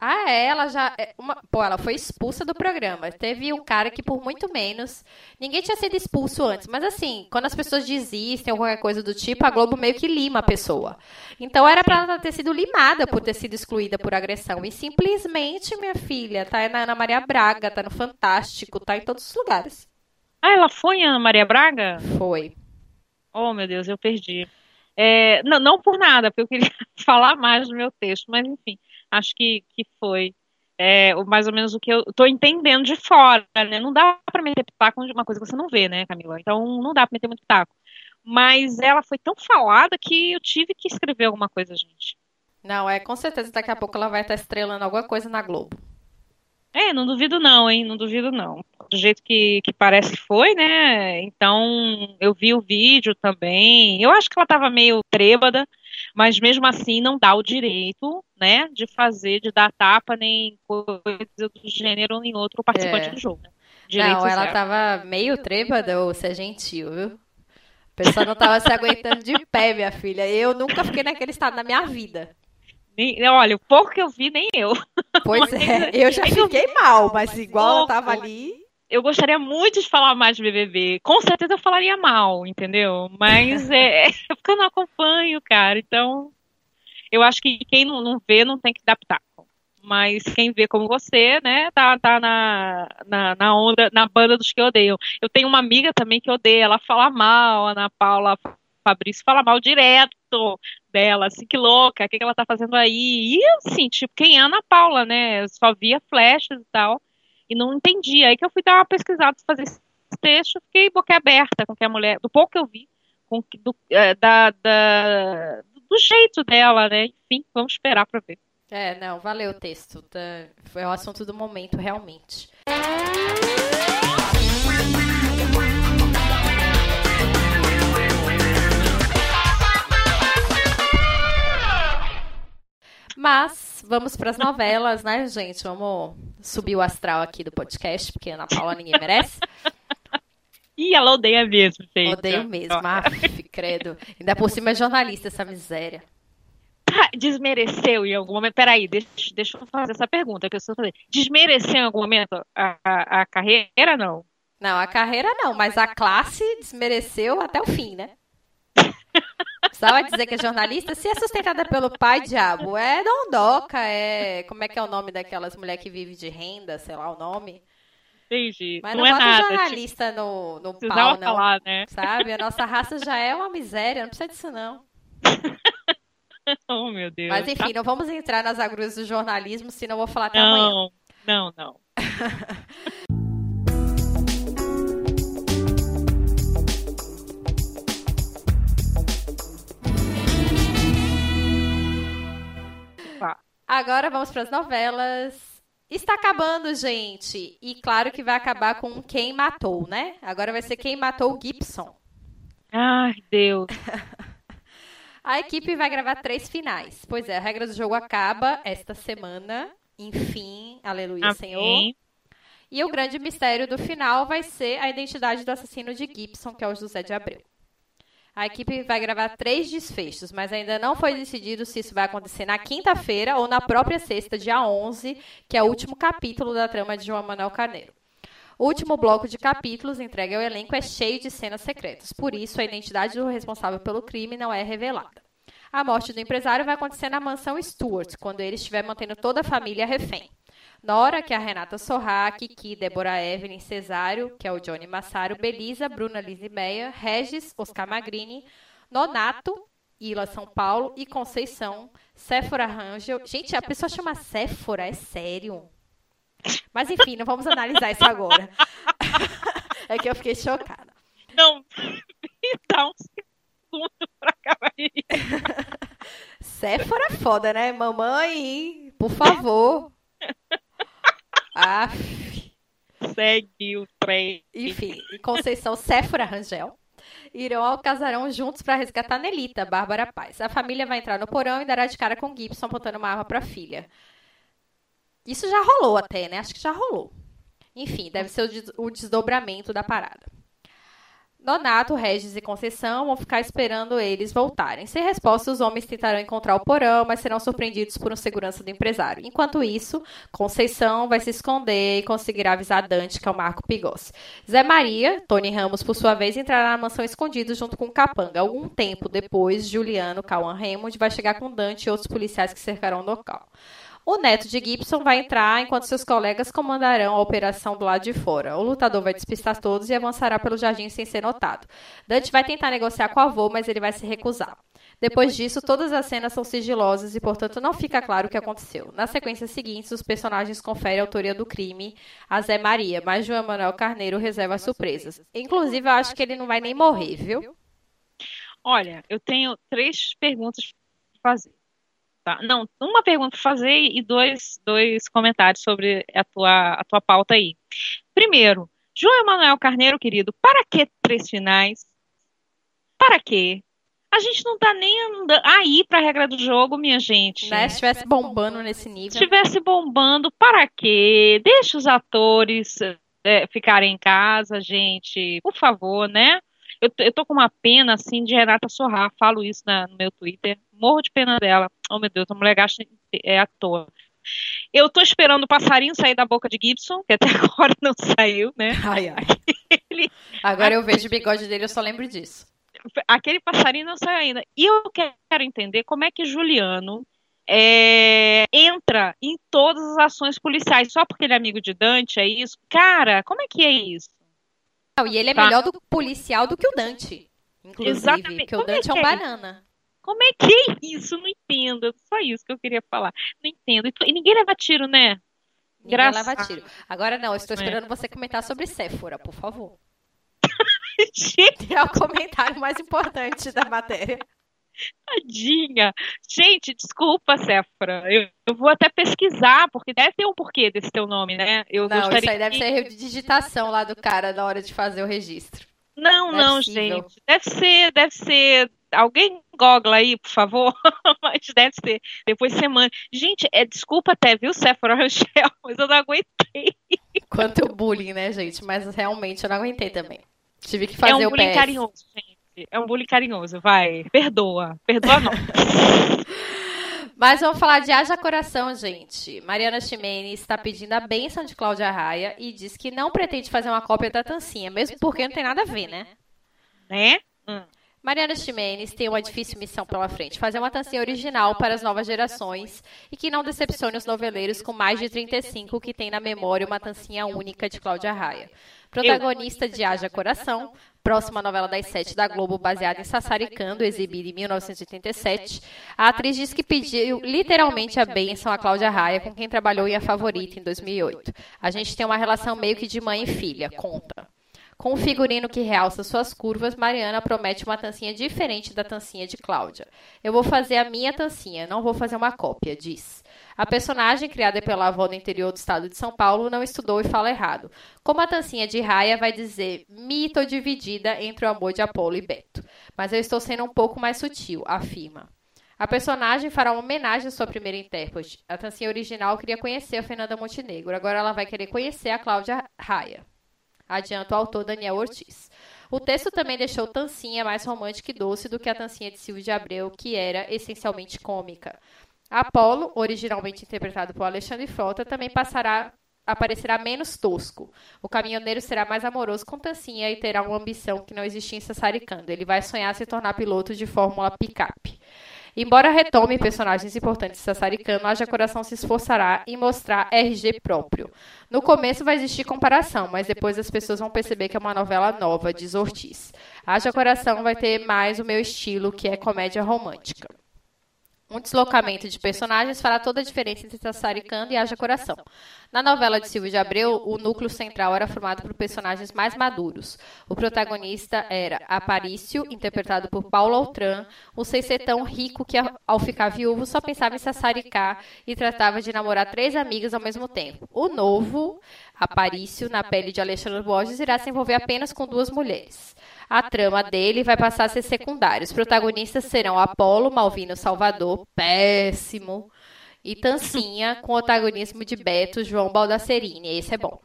Ah, é, ela já. É, uma, pô, ela foi expulsa do programa. Teve um cara que, por muito menos. Ninguém tinha sido expulso antes. Mas, assim, quando as pessoas desistem ou qualquer coisa do tipo, a Globo meio que lima a pessoa. Então, era pra ela ter sido limada por ter sido excluída por agressão. E simplesmente, minha filha, tá na Ana Maria Braga, tá no Fantástico, tá em todos os lugares. Ah, ela foi em Ana Maria Braga? Foi. Oh, meu Deus, eu perdi. É, não, não por nada, porque eu queria falar mais do meu texto, mas enfim, acho que, que foi é, mais ou menos o que eu estou entendendo de fora, né? Não dá para meter pitaco de uma coisa que você não vê, né, Camila? Então não dá para meter muito pitaco. Mas ela foi tão falada que eu tive que escrever alguma coisa, gente. Não, é com certeza daqui a pouco ela vai estar estrelando alguma coisa na Globo. É, não duvido não, hein? Não duvido não. Do jeito que, que parece que foi, né? Então, eu vi o vídeo também. Eu acho que ela estava meio trêbada, mas mesmo assim não dá o direito, né, de fazer, de dar tapa nem coisa do gênero nem outro participante é. do jogo. Né? não, ela estava meio trêbada ou ser gentil, viu? A pessoa não estava se aguentando de pé, minha filha. Eu nunca fiquei naquele estado na minha vida. Nem, olha, o pouco que eu vi, nem eu. Pois é, eu já fiquei mal, mas igual eu tava ali. Eu gostaria muito de falar mais de BBB. Com certeza eu falaria mal, entendeu? Mas é, é porque eu não acompanho, cara. Então, eu acho que quem não, não vê não tem que adaptar. Mas quem vê como você, né, tá, tá na, na, na, onda, na banda dos que odeiam. Eu tenho uma amiga também que odeia, ela fala mal, Ana Paula Fabrício fala mal direto dela, assim, que louca, o que, que ela tá fazendo aí? E assim, tipo, quem é Ana Paula, né? Eu só via flashes e tal, e não entendia. Aí que eu fui dar uma pesquisada pra fazer esse texto, fiquei boquiaberta com que a mulher, do pouco que eu vi, com, do, é, da, da, do jeito dela, né? Enfim, vamos esperar pra ver. É, não, valeu o texto. Foi o assunto do momento, realmente. Mas vamos para as novelas, né, gente? Vamos subir o astral aqui do podcast, porque Ana Paula ninguém merece. Ih, ela odeia mesmo, gente. Odeio mesmo, af, credo. Ainda por cima é jornalista essa miséria. Tá, desmereceu em algum momento? Peraí, deixa, deixa eu fazer essa pergunta que eu estou fazendo. Desmereceu em algum momento a, a, a carreira, não? Não, a carreira não, mas a classe desmereceu até o fim, né? Precisava dizer que é jornalista? Se é sustentada pelo pai, diabo, é dondoca, é. Como é que é o nome daquelas mulheres que vivem de renda, sei lá o nome? Entendi. Mas não, não é bota nada, jornalista tipo, no, no pau, não. Falar, né? Sabe? A nossa raça já é uma miséria, não precisa disso, não. oh, meu Deus. Mas enfim, não vamos entrar nas agruras do jornalismo, senão eu vou falar até não, amanhã. Não, não, não. Agora vamos para as novelas. Está acabando, gente. E claro que vai acabar com quem matou, né? Agora vai ser quem matou o Gibson. Ai, Deus. A equipe vai gravar três finais. Pois é, a regra do jogo acaba esta semana. Enfim, aleluia, Amém. Senhor. E o grande mistério do final vai ser a identidade do assassino de Gibson, que é o José de Abreu. A equipe vai gravar três desfechos, mas ainda não foi decidido se isso vai acontecer na quinta-feira ou na própria sexta, dia 11, que é o último capítulo da trama de João Manuel Carneiro. O último bloco de capítulos entregue ao elenco é cheio de cenas secretas, por isso a identidade do responsável pelo crime não é revelada. A morte do empresário vai acontecer na mansão Stuart, quando ele estiver mantendo toda a família refém. Nora, que é a Renata Sorrá, Kiki, Débora Evelyn, Cesário, que é o Johnny Massaro, Belisa, Bruna Lise Meia, Regis, Oscar Magrini, Nonato, Ila São Paulo e Conceição, Séfora Rangel. Gente, a pessoa chama Séfora, é sério. Mas enfim, não vamos analisar isso agora. é que eu fiquei chocada. Não, me dá um segundo pra acabar isso. Séfora é foda, né? Mamãe, por favor. Ah, Segue o trem. enfim, Conceição Séfora Rangel irão ao casarão juntos para resgatar Nelita, Bárbara Paz. A família vai entrar no porão e dará de cara com Gibson apontando uma arma para a filha. Isso já rolou até, né? Acho que já rolou. Enfim, deve ser o desdobramento da parada. Donato, Regis e Conceição vão ficar esperando eles voltarem. Sem resposta, os homens tentarão encontrar o porão, mas serão surpreendidos por um segurança do empresário. Enquanto isso, Conceição vai se esconder e conseguirá avisar Dante, que é o Marco Pigossi. Zé Maria, Tony Ramos, por sua vez, entrará na mansão escondido junto com o Capanga. Algum tempo depois, Juliano, Cauan Raymond, vai chegar com Dante e outros policiais que cercarão o local. O neto de Gibson vai entrar enquanto seus colegas comandarão a operação do lado de fora. O lutador vai despistar todos e avançará pelo jardim sem ser notado. Dante vai tentar negociar com o avô, mas ele vai se recusar. Depois disso, todas as cenas são sigilosas e, portanto, não fica claro o que aconteceu. Na sequência seguinte, os personagens conferem a autoria do crime a Zé Maria, mas João Manuel Carneiro reserva surpresas. Inclusive, eu acho que ele não vai nem morrer, viu? Olha, eu tenho três perguntas para fazer. Tá? Não, uma pergunta para fazer e dois, dois comentários sobre a tua, a tua pauta aí. Primeiro, João Emanuel Carneiro, querido, para que três finais? Para quê? A gente não tá nem aí para a regra do jogo, minha gente. Né? Se estivesse bombando nesse Se nível. estivesse bombando, para quê? Deixa os atores é, ficarem em casa, gente, por favor, né? Eu, eu tô com uma pena, assim, de Renata Sorrá, falo isso na- no meu Twitter, morro de pena dela. Oh, meu Deus, a mulher gasta é à toa. Eu tô esperando o passarinho sair da boca de Gibson, que até agora não saiu, né? Ai, ai. Agora eu vejo o bigode dele, eu só lembro disso. aquele passarinho não saiu ainda. E eu quero entender como é que Juliano é, entra em todas as ações policiais só porque ele é amigo de Dante, é isso? Cara, como é que é isso? Não, e ele é Tá. melhor do policial do que o Dante. Inclusive, Exatamente. porque o é Dante é um é? banana. Como é que é isso? Não entendo. Só isso que eu queria falar. Não entendo. E, ninguém leva tiro, né? Ninguém Engraçado. leva tiro. Agora não, eu estou É. esperando você comentar sobre Séfora, por favor. É o comentário mais importante da matéria. tadinha. Gente, desculpa, Séfora. Eu, eu vou até pesquisar, porque deve ter um porquê desse teu nome, né? Eu Não, gostaria isso aí deve ser erro de digitação lá do cara na hora de fazer o registro. Não, Não é não, gente. Deve ser, deve ser. Alguém gogla aí, por favor. Mas deve ser. Depois você manda. Gente, é, desculpa até, viu, Sephora Rochelle, mas eu não aguentei. Quanto bullying, né, gente? Mas realmente eu não aguentei também. Tive que É fazer um o bullying PS. carinhoso, gente. É um bullying carinhoso, vai. Perdoa. Perdoa não. Mas vamos falar de Haja Coração, gente. Mariana Ximenes está pedindo a bênção de Cláudia Raia e diz que não pretende fazer uma cópia da Tancinha, mesmo porque não tem nada a ver, né? né? Hum. Mariana Ximenes tem uma difícil missão pela frente: fazer uma tancinha original para as novas gerações e que não decepcione os noveleiros com mais de 35 que tem na memória uma tancinha única de Cláudia Raia. Protagonista de Haja Coração, próxima novela das sete da Globo, baseada em Sassaricando, exibida em 1987, a atriz diz que pediu literalmente a bênção a Cláudia Raia, com quem trabalhou em A Favorita em 2008. A gente tem uma relação meio que de mãe e filha, conta. Com um figurino que realça suas curvas, Mariana promete uma tancinha diferente da tancinha de Cláudia. Eu vou fazer a minha tancinha, não vou fazer uma cópia, diz. A personagem, criada pela avó do interior do estado de São Paulo, não estudou e fala errado. Como a Tancinha de Raia vai dizer mito dividida entre o amor de Apolo e Beto. Mas eu estou sendo um pouco mais sutil, afirma. A personagem fará uma homenagem à sua primeira intérprete. A Tancinha original queria conhecer a Fernanda Montenegro, agora ela vai querer conhecer a Cláudia Raia. Adianta o autor Daniel Ortiz. O texto também deixou Tancinha mais romântica e doce do que a Tancinha de Silvio de Abreu, que era essencialmente cômica. Apolo, originalmente interpretado por Alexandre Frota, também passará aparecerá menos tosco. O caminhoneiro será mais amoroso com Tancinha e terá uma ambição que não existia em Sassaricando. Ele vai sonhar se tornar piloto de Fórmula Picape. Embora retome personagens importantes de Sassaricano, Haja Coração se esforçará em mostrar RG próprio. No começo vai existir comparação, mas depois as pessoas vão perceber que é uma novela nova, diz Ortiz. Haja Coração vai ter mais o meu estilo, que é comédia romântica. Um deslocamento de personagens fará toda a diferença entre Sassaricando e Haja Coração. Na novela de Silvio de Abreu, o núcleo central era formado por personagens mais maduros. O protagonista era Aparício, interpretado por Paulo Altran, um seissetão rico que, ao ficar viúvo, só pensava em sassaricar e tratava de namorar três amigas ao mesmo tempo. O novo, Aparício, na pele de Alexandre Borges, irá se envolver apenas com duas mulheres a trama dele vai passar a ser secundária. Os protagonistas serão Apolo, Malvino Salvador, péssimo, e Tancinha, com o protagonismo de Beto, João Baldacerini. Esse é bom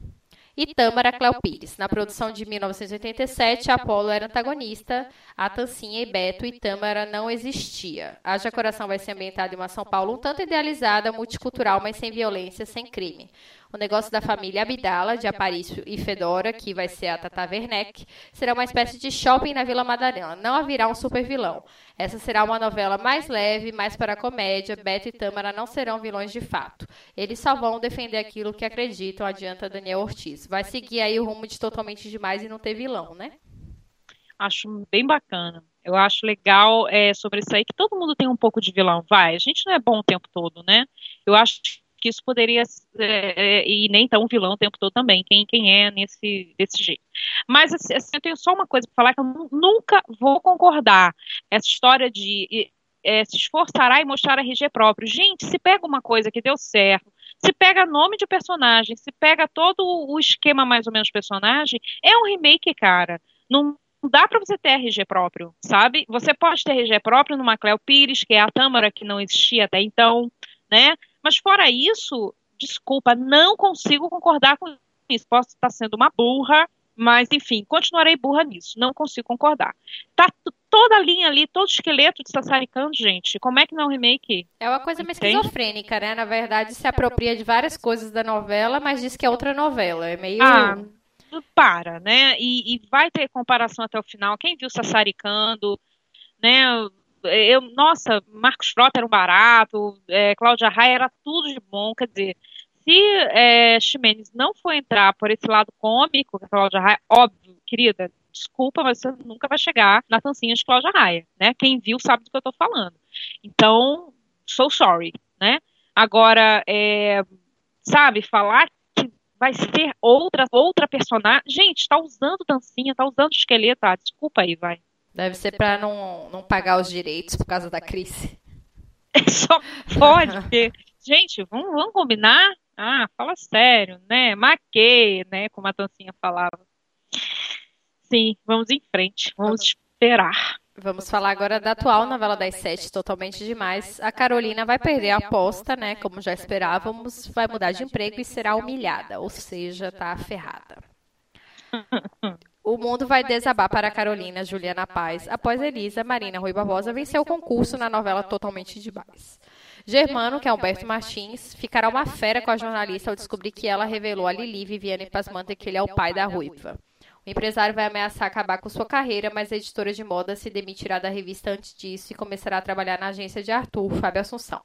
e Tâmara Cléo Pires. Na produção de 1987, Apolo era antagonista, a Tancinha e Beto e Tâmara não existia. Haja Coração vai ser ambientado em uma São Paulo um tanto idealizada, multicultural, mas sem violência, sem crime. O negócio da família Abdala, de Aparício e Fedora, que vai ser a Tata Werneck, será uma espécie de shopping na Vila Madalena. Não haverá um super vilão. Essa será uma novela mais leve, mais para a comédia. Beto e Tâmara não serão vilões de fato. Eles só vão defender aquilo que acreditam, adianta Daniel Ortiz. Vai seguir aí o rumo de totalmente demais e não ter vilão, né? Acho bem bacana. Eu acho legal é, sobre isso aí que todo mundo tem um pouco de vilão. Vai, a gente não é bom o tempo todo, né? Eu acho que isso poderia é, é, e nem tão vilão o tempo todo também, quem, quem é nesse desse jeito. Mas assim, assim eu tenho só uma coisa para falar que eu nunca vou concordar. Essa história de é, se esforçará e mostrar RG próprio. Gente, se pega uma coisa que deu certo, se pega nome de personagem, se pega todo o esquema mais ou menos personagem, é um remake, cara. Não dá para você ter RG próprio, sabe? Você pode ter RG próprio numa Cleo Pires, que é a Tâmara que não existia até então, né? Mas fora isso, desculpa, não consigo concordar com isso. Posso estar sendo uma burra, mas enfim, continuarei burra nisso. Não consigo concordar. Tá toda a linha ali, todo esqueleto de Sassaricando, gente. Como é que não é um remake? É uma coisa meio esquizofrênica, né? Na verdade, se apropria de várias coisas da novela, mas diz que é outra novela. É meio. Ah, para, né? E, e vai ter comparação até o final. Quem viu Sassaricando, né? Eu, nossa, Marcos Frota era um barato, é, Cláudia Raia era tudo de bom, quer dizer, se é, Ximenes não for entrar por esse lado cômico, Cláudia Raia, óbvio, querida, desculpa, mas você nunca vai chegar na tancinha de Cláudia Raia, né? Quem viu sabe do que eu tô falando. Então, so sorry, né? Agora, é, sabe, falar que vai ser outra outra personagem, gente, tá usando dancinha, tá usando esqueleto, ah, desculpa aí, vai. Deve ser para não, não pagar os direitos por causa da crise. Só pode ter. Gente, vamos, vamos combinar? Ah, fala sério, né? Maquei, né? Como a Tancinha falava. Sim, vamos em frente. Vamos esperar. Vamos falar agora da atual novela das sete, totalmente demais. A Carolina vai perder a aposta, né? Como já esperávamos, vai mudar de emprego e será humilhada, ou seja, tá ferrada. O mundo vai desabar para Carolina Juliana Paz após Elisa Marina Rui Barbosa vencer o concurso na novela Totalmente Demais. Germano, que é Humberto Martins, ficará uma fera com a jornalista ao descobrir que ela revelou a Lili Viviane Pasmanta que ele é o pai da Ruiva. O empresário vai ameaçar acabar com sua carreira, mas a editora de moda se demitirá da revista antes disso e começará a trabalhar na agência de Arthur, Fábio Assunção.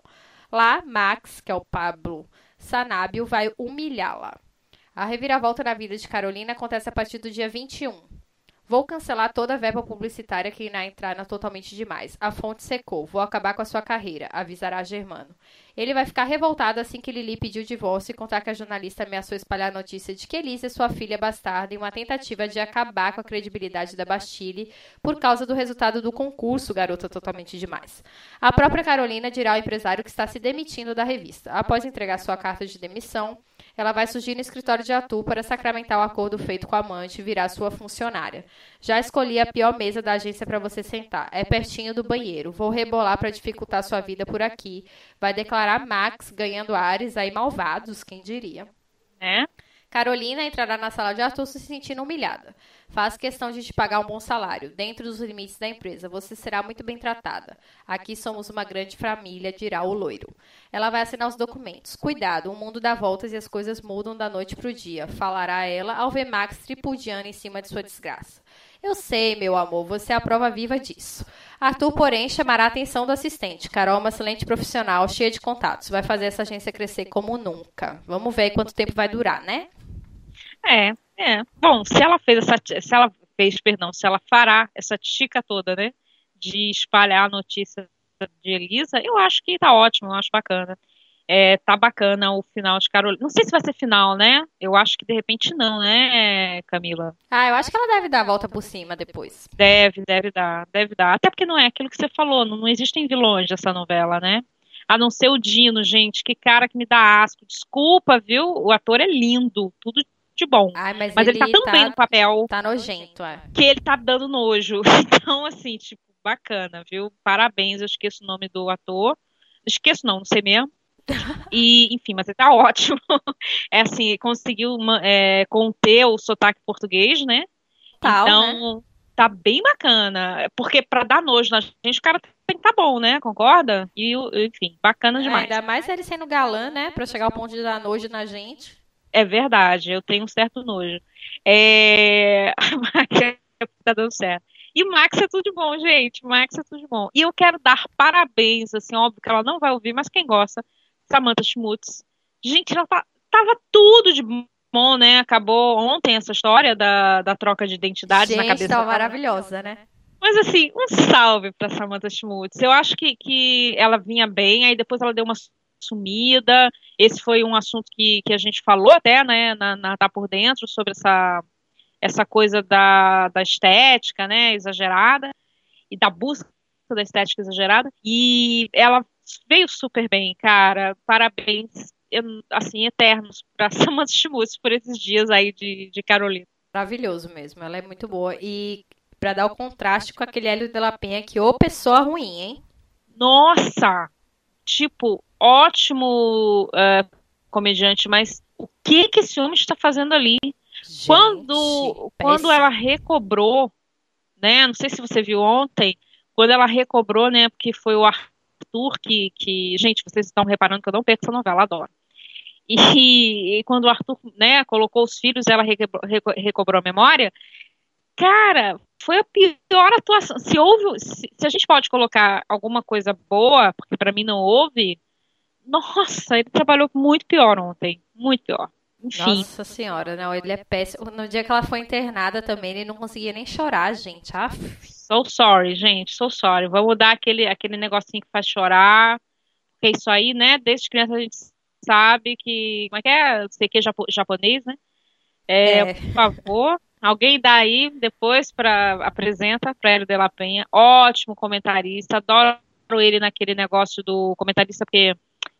Lá, Max, que é o Pablo Sanábio, vai humilhá-la. A reviravolta na vida de Carolina acontece a partir do dia 21. Vou cancelar toda a verba publicitária que irá entrar na totalmente demais. A fonte secou. Vou acabar com a sua carreira, avisará Germano. Ele vai ficar revoltado assim que Lili pediu o divórcio e contar que a jornalista ameaçou espalhar a notícia de que Elise é sua filha bastarda em uma tentativa de acabar com a credibilidade da Bastille por causa do resultado do concurso Garota Totalmente Demais. A própria Carolina dirá ao empresário que está se demitindo da revista. Após entregar sua carta de demissão, ela vai surgir no escritório de Atu para sacramentar o acordo feito com a amante e virar sua funcionária. Já escolhi a pior mesa da agência para você sentar. É pertinho do banheiro. Vou rebolar para dificultar sua vida por aqui. Vai declarar Max ganhando ares aí malvados, quem diria. É? Carolina entrará na sala de Arthur se sentindo humilhada. Faz questão de te pagar um bom salário, dentro dos limites da empresa. Você será muito bem tratada. Aqui somos uma grande família, dirá o loiro. Ela vai assinar os documentos. Cuidado, o mundo dá voltas e as coisas mudam da noite para o dia, falará ela ao ver Max tripudiando em cima de sua desgraça. Eu sei, meu amor, você é a prova viva disso. Arthur, porém, chamará a atenção do assistente. Carol é uma excelente profissional, cheia de contatos. Vai fazer essa agência crescer como nunca. Vamos ver quanto tempo vai durar, né? É, é. Bom, se ela fez essa. Se ela fez, perdão, se ela fará essa tica toda, né? De espalhar a notícia de Elisa, eu acho que tá ótimo, eu acho bacana. É, tá bacana o final de Carolina. Não sei se vai ser final, né? Eu acho que de repente não, né, Camila? Ah, eu acho que ela deve dar a volta por cima depois. Deve, deve dar, deve dar. Até porque não é aquilo que você falou, não, não existem vilões dessa novela, né? A não ser o Dino, gente, que cara que me dá asco. Desculpa, viu? O ator é lindo, tudo de bom. Ai, mas, mas ele, ele tá tão tá, bem no papel Tá nojento, é. que ele tá dando nojo. Então, assim, tipo, bacana, viu? Parabéns, eu esqueço o nome do ator. Esqueço não, não sei mesmo. E, enfim, mas ele tá ótimo. É assim, conseguiu uma- é, conter o sotaque português, né? Tal, então, tá bem bacana. Porque pra dar nojo na gente, o cara tem que tá bom, né? Concorda? E, enfim, bacana É, demais. ainda mais ele sendo galã, né? Pra chegar ao ponto de dar nojo na gente. É verdade, eu tenho um certo nojo. É... tá dando certo. E Max é tudo de bom, gente. Max é tudo de bom. E eu quero dar parabéns, assim, óbvio que ela não vai ouvir, mas quem gosta, Samantha Schmutz. Gente, ela tá- tava tudo de bom, né? Acabou ontem essa história da, da troca de identidade na gente, cabeça tava dela. maravilhosa, né? Mas assim, um salve pra Samantha Schmutz. Eu acho que, que ela vinha bem, aí depois ela deu uma sumida. Esse foi um assunto que, que a gente falou até, né, na, na Tá Por Dentro, sobre essa, essa coisa da, da estética, né, exagerada, e da busca da estética exagerada. E ela veio super bem, cara. Parabéns, assim, eternos pra Samantha Schmutz por esses dias aí de, de Carolina. Maravilhoso mesmo. Ela é muito boa. E pra dar o contraste com aquele Hélio de la Penha, que ô pessoa ruim, hein? Nossa! Tipo, ótimo é, comediante, mas o que que esse homem está fazendo ali? Gente, Quando, quando ela recobrou, né? Não sei se você viu ontem, quando ela recobrou, né? Porque foi o Arthur que, que gente, vocês estão reparando que eu não perco essa novela, adoro. E, e quando o Arthur, né, colocou os filhos, ela requebrou- reco- recobrou a memória. Cara, foi a pior atuação. Se houve, se, se a gente pode colocar alguma coisa boa, porque pra mim não houve, nossa, ele trabalhou muito pior ontem, muito pior. Enfim, Nossa senhora, não, ele é péssimo. No dia que ela foi internada também, ele não conseguia nem chorar, gente. Ah, So sorry, gente, so sorry. Vamos dar aquele, aquele negocinho que faz chorar. Porque isso aí, né? Desde criança a gente sabe que. Como é que é? Sei o que, japo- japonês, né? É, É. Por favor, alguém daí depois para apresenta para Hélio de la Penha. Ótimo comentarista. Adoro ele naquele negócio do comentarista, porque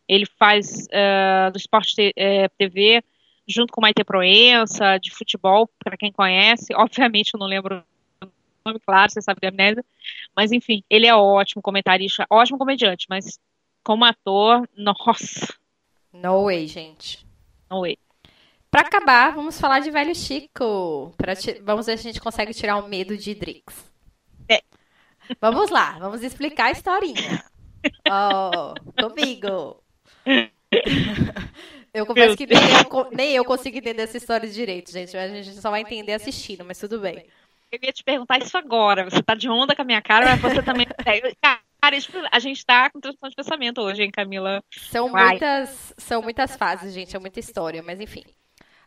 ele faz eh, do Esporte T- eh, TV junto com Maite Proença, de futebol, para quem conhece. Obviamente eu não lembro nome, claro, você sabe de amnésia. Mas enfim, ele é ótimo comentarista, ótimo comediante, mas como ator, nossa, no way, gente. não way. Pra acabar, vamos falar de Velho Chico. Ti- Vamos ver se a gente consegue tirar o medo de Drix. É. Vamos lá, vamos explicar a historinha. Oh, comigo. Eu confesso que nem eu, nem eu consigo entender essa história direito, gente. A gente só vai entender assistindo, mas tudo bem. Eu ia te perguntar isso agora. Você tá de onda com a minha cara, mas você também. Cara, isso- a gente tá com transtorno de pensamento hoje, hein, Camila? São muitas, são muitas fases, gente, é muita história, mas enfim.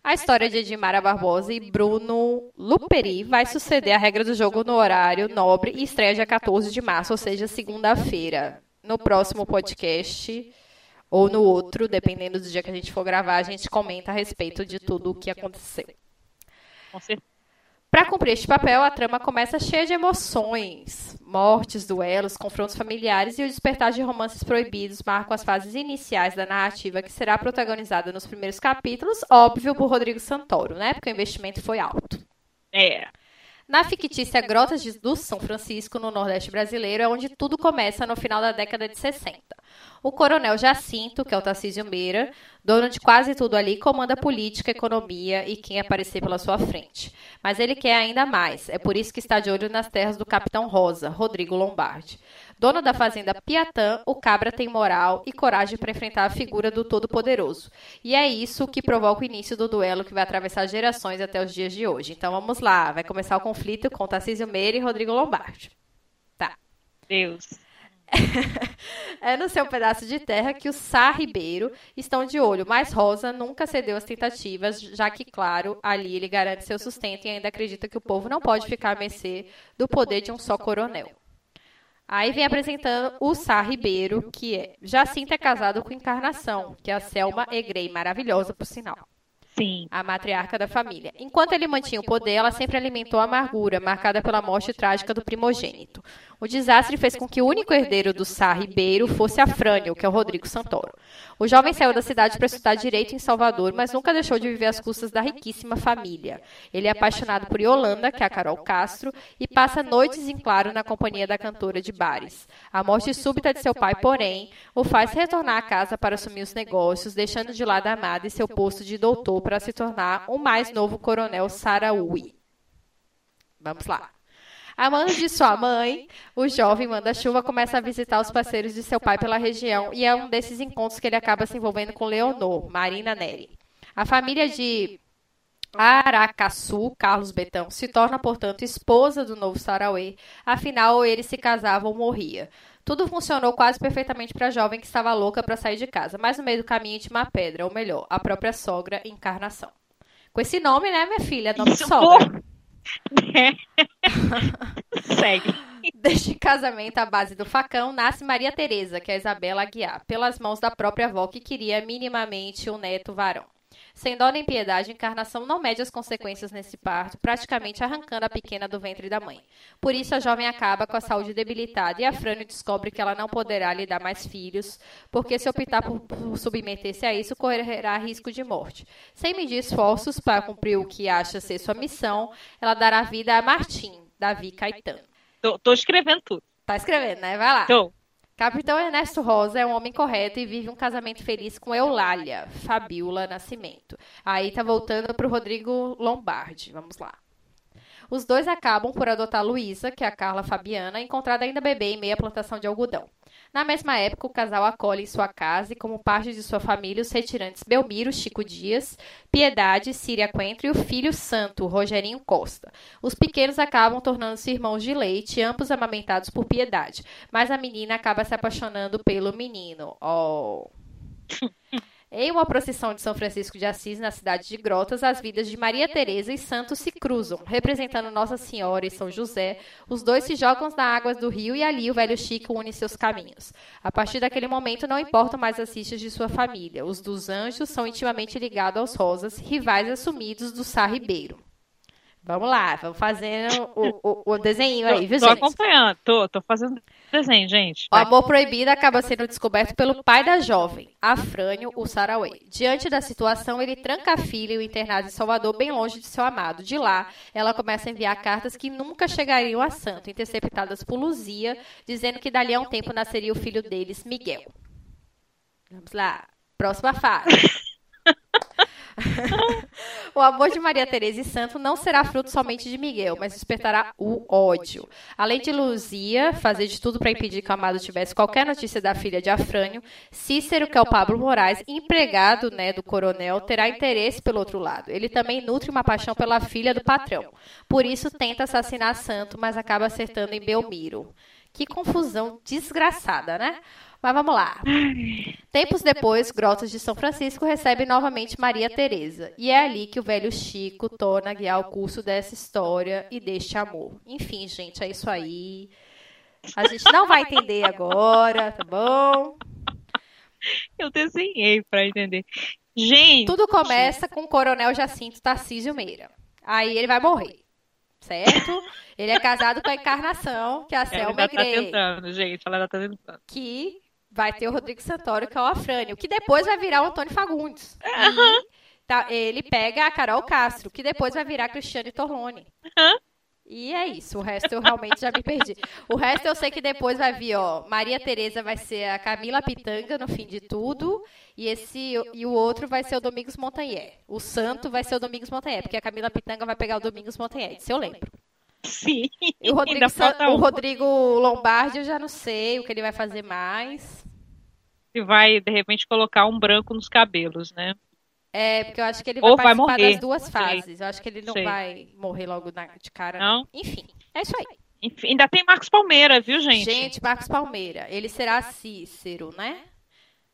A história de Edmara Barbosa e Bruno Luperi vai suceder a regra do jogo no horário nobre e estreia dia 14 de março, ou seja, segunda-feira. No próximo podcast ou no outro, dependendo do dia que a gente for gravar, a gente comenta a respeito de tudo o que aconteceu. Com certeza. Para cumprir este papel, a trama começa cheia de emoções. Mortes, duelos, confrontos familiares e o despertar de romances proibidos marcam as fases iniciais da narrativa que será protagonizada nos primeiros capítulos, óbvio, por Rodrigo Santoro, né? Porque o investimento foi alto. É. Na fictícia Grota de- do São Francisco, no Nordeste brasileiro, é onde tudo começa no final da década de 60. O coronel Jacinto, que é o Tarcísio Meira, dono de quase tudo ali, comanda política, economia e quem aparecer pela sua frente. Mas ele quer ainda mais, é por isso que está de olho nas terras do Capitão Rosa, Rodrigo Lombardi. Dono da fazenda Piatã, o cabra tem moral e coragem para enfrentar a figura do Todo-Poderoso. E é isso que provoca o início do duelo que vai atravessar gerações até os dias de hoje. Então vamos lá, vai começar o conflito com Tarcísio Meira e Rodrigo Lombardi. Tá. Deus. É no seu pedaço de terra que os Sá Ribeiro estão de olho, mas Rosa nunca cedeu às tentativas, já que, claro, ali ele garante seu sustento e ainda acredita que o povo não pode ficar à mercê do poder de um só coronel. Aí vem apresentando o Sá Ribeiro, que é Jacinto é casado com Encarnação, que é a Selma Egrei, maravilhosa por sinal Sim. a matriarca da família. Enquanto ele mantinha o poder, ela sempre alimentou a amargura, marcada pela morte trágica do primogênito. O desastre fez com que o único herdeiro do Sá Ribeiro fosse Afrânio, que é o Rodrigo Santoro. O jovem saiu da cidade para estudar direito em Salvador, mas nunca deixou de viver às custas da riquíssima família. Ele é apaixonado por Yolanda, que é a Carol Castro, e passa noites em claro na companhia da cantora de bares. A morte súbita de seu pai, porém, o faz retornar à casa para assumir os negócios, deixando de lado a amada e seu posto de doutor para se tornar o mais novo coronel Saraui. Vamos lá. A mando de sua mãe, o jovem manda-chuva começa a visitar os parceiros de seu pai pela região e é um desses encontros que ele acaba se envolvendo com Leonor, Marina Neri. A família de Aracaçu, Carlos Betão, se torna, portanto, esposa do novo Sarauê, afinal, ele se casava ou morria. Tudo funcionou quase perfeitamente para a jovem que estava louca para sair de casa, mas no meio do caminho tinha uma pedra, ou melhor, a própria sogra Encarnação. Com esse nome, né, minha filha? Nome de Isso, sogra. Segue. Deste casamento à base do facão nasce Maria Teresa, que é Isabela Aguiar, pelas mãos da própria avó que queria minimamente um neto varão. Sem dó nem piedade, Encarnação não mede as consequências nesse parto, praticamente arrancando a pequena do ventre da mãe. Por isso, a jovem acaba com a saúde debilitada e a Frânio descobre que ela não poderá lhe dar mais filhos, porque se optar por, por submeter-se a isso, correrá risco de morte. Sem medir esforços para cumprir o que acha ser sua missão, ela dará vida a Martim, Davi Caetano. Tô, tô escrevendo tudo. Tá escrevendo, né? Vai lá. Tô. Capitão Ernesto Rosa é um homem correto e vive um casamento feliz com Eulália, Fabiola Nascimento. Aí tá voltando pro Rodrigo Lombardi. Vamos lá. Os dois acabam por adotar Luísa, que é a Carla Fabiana, encontrada ainda bebê em meia plantação de algodão. Na mesma época, o casal acolhe em sua casa e, como parte de sua família, os retirantes Belmiro, Chico Dias, Piedade, Síria Coentro e o filho santo, Rogerinho Costa. Os pequenos acabam tornando-se irmãos de leite, ambos amamentados por Piedade, mas a menina acaba se apaixonando pelo menino. Oh. Em uma procissão de São Francisco de Assis, na cidade de Grotas, as vidas de Maria Teresa e Santos se cruzam, representando Nossa Senhora e São José. Os dois se jogam nas águas do rio e ali o velho Chico une seus caminhos. A partir daquele momento, não importam mais as fichas de sua família. Os dos anjos são intimamente ligados aos rosas, rivais assumidos do Sá Ribeiro. Vamos lá, vamos fazendo o, o, o desenho aí, viu, Tô gente? acompanhando, tô, tô fazendo desenho, gente. O amor proibido acaba sendo descoberto pelo pai da jovem, Afrânio, o Sarauê. Diante da situação, ele tranca a filha e o internado em Salvador bem longe de seu amado. De lá, ela começa a enviar cartas que nunca chegariam a Santo, interceptadas por Luzia, dizendo que dali a um tempo nasceria o filho deles, Miguel. Vamos lá, próxima fase. o amor de Maria Teresa e Santo não será fruto somente de Miguel, mas despertará o ódio. Além de Luzia fazer de tudo para impedir que o amado tivesse qualquer notícia da filha de Afrânio, Cícero, que é o Pablo Moraes, empregado né, do coronel, terá interesse pelo outro lado. Ele também nutre uma paixão pela filha do patrão. Por isso, tenta assassinar Santo, mas acaba acertando em Belmiro. Que confusão desgraçada, né? Mas vamos lá. Tempos depois, Grotas de São Francisco recebe novamente Maria Teresa. E é ali que o velho Chico torna a guiar o curso dessa história e deste amor. Enfim, gente, é isso aí. A gente não vai entender agora, tá bom? Eu desenhei para entender. Gente. Tudo começa com o Coronel Jacinto Tarcísio Meira. Aí ele vai morrer. Certo? Ele é casado com a Encarnação, que é a Selma Ela tá tentando, gente. Ela tá tentando. Que vai ter o Rodrigo Santoro, que é o Afrânio, que depois vai virar o Antônio Fagundes. Uhum. Tá, ele pega a Carol Castro, que depois vai virar Cristiane Torlone. Uhum. E é isso, o resto eu realmente já me perdi. O resto eu sei que depois vai vir, ó, Maria Tereza vai ser a Camila Pitanga no fim de tudo, e esse e o outro vai ser o Domingos Montanher. O santo vai ser o Domingos Montanher, porque a Camila Pitanga vai pegar o Domingos Montanher, se eu lembro. Sim. E o Rodrigo, San, o Rodrigo Lombardi eu já não sei o que ele vai fazer mais. Se vai, de repente, colocar um branco nos cabelos, né? É, porque eu acho que ele vai Ou participar vai das duas fases. Eu acho que ele não Sei. vai morrer logo na, de cara. Não? Enfim, é isso aí. Enfim, ainda tem Marcos Palmeira, viu, gente? Gente, Marcos Palmeira. Ele será Cícero, né?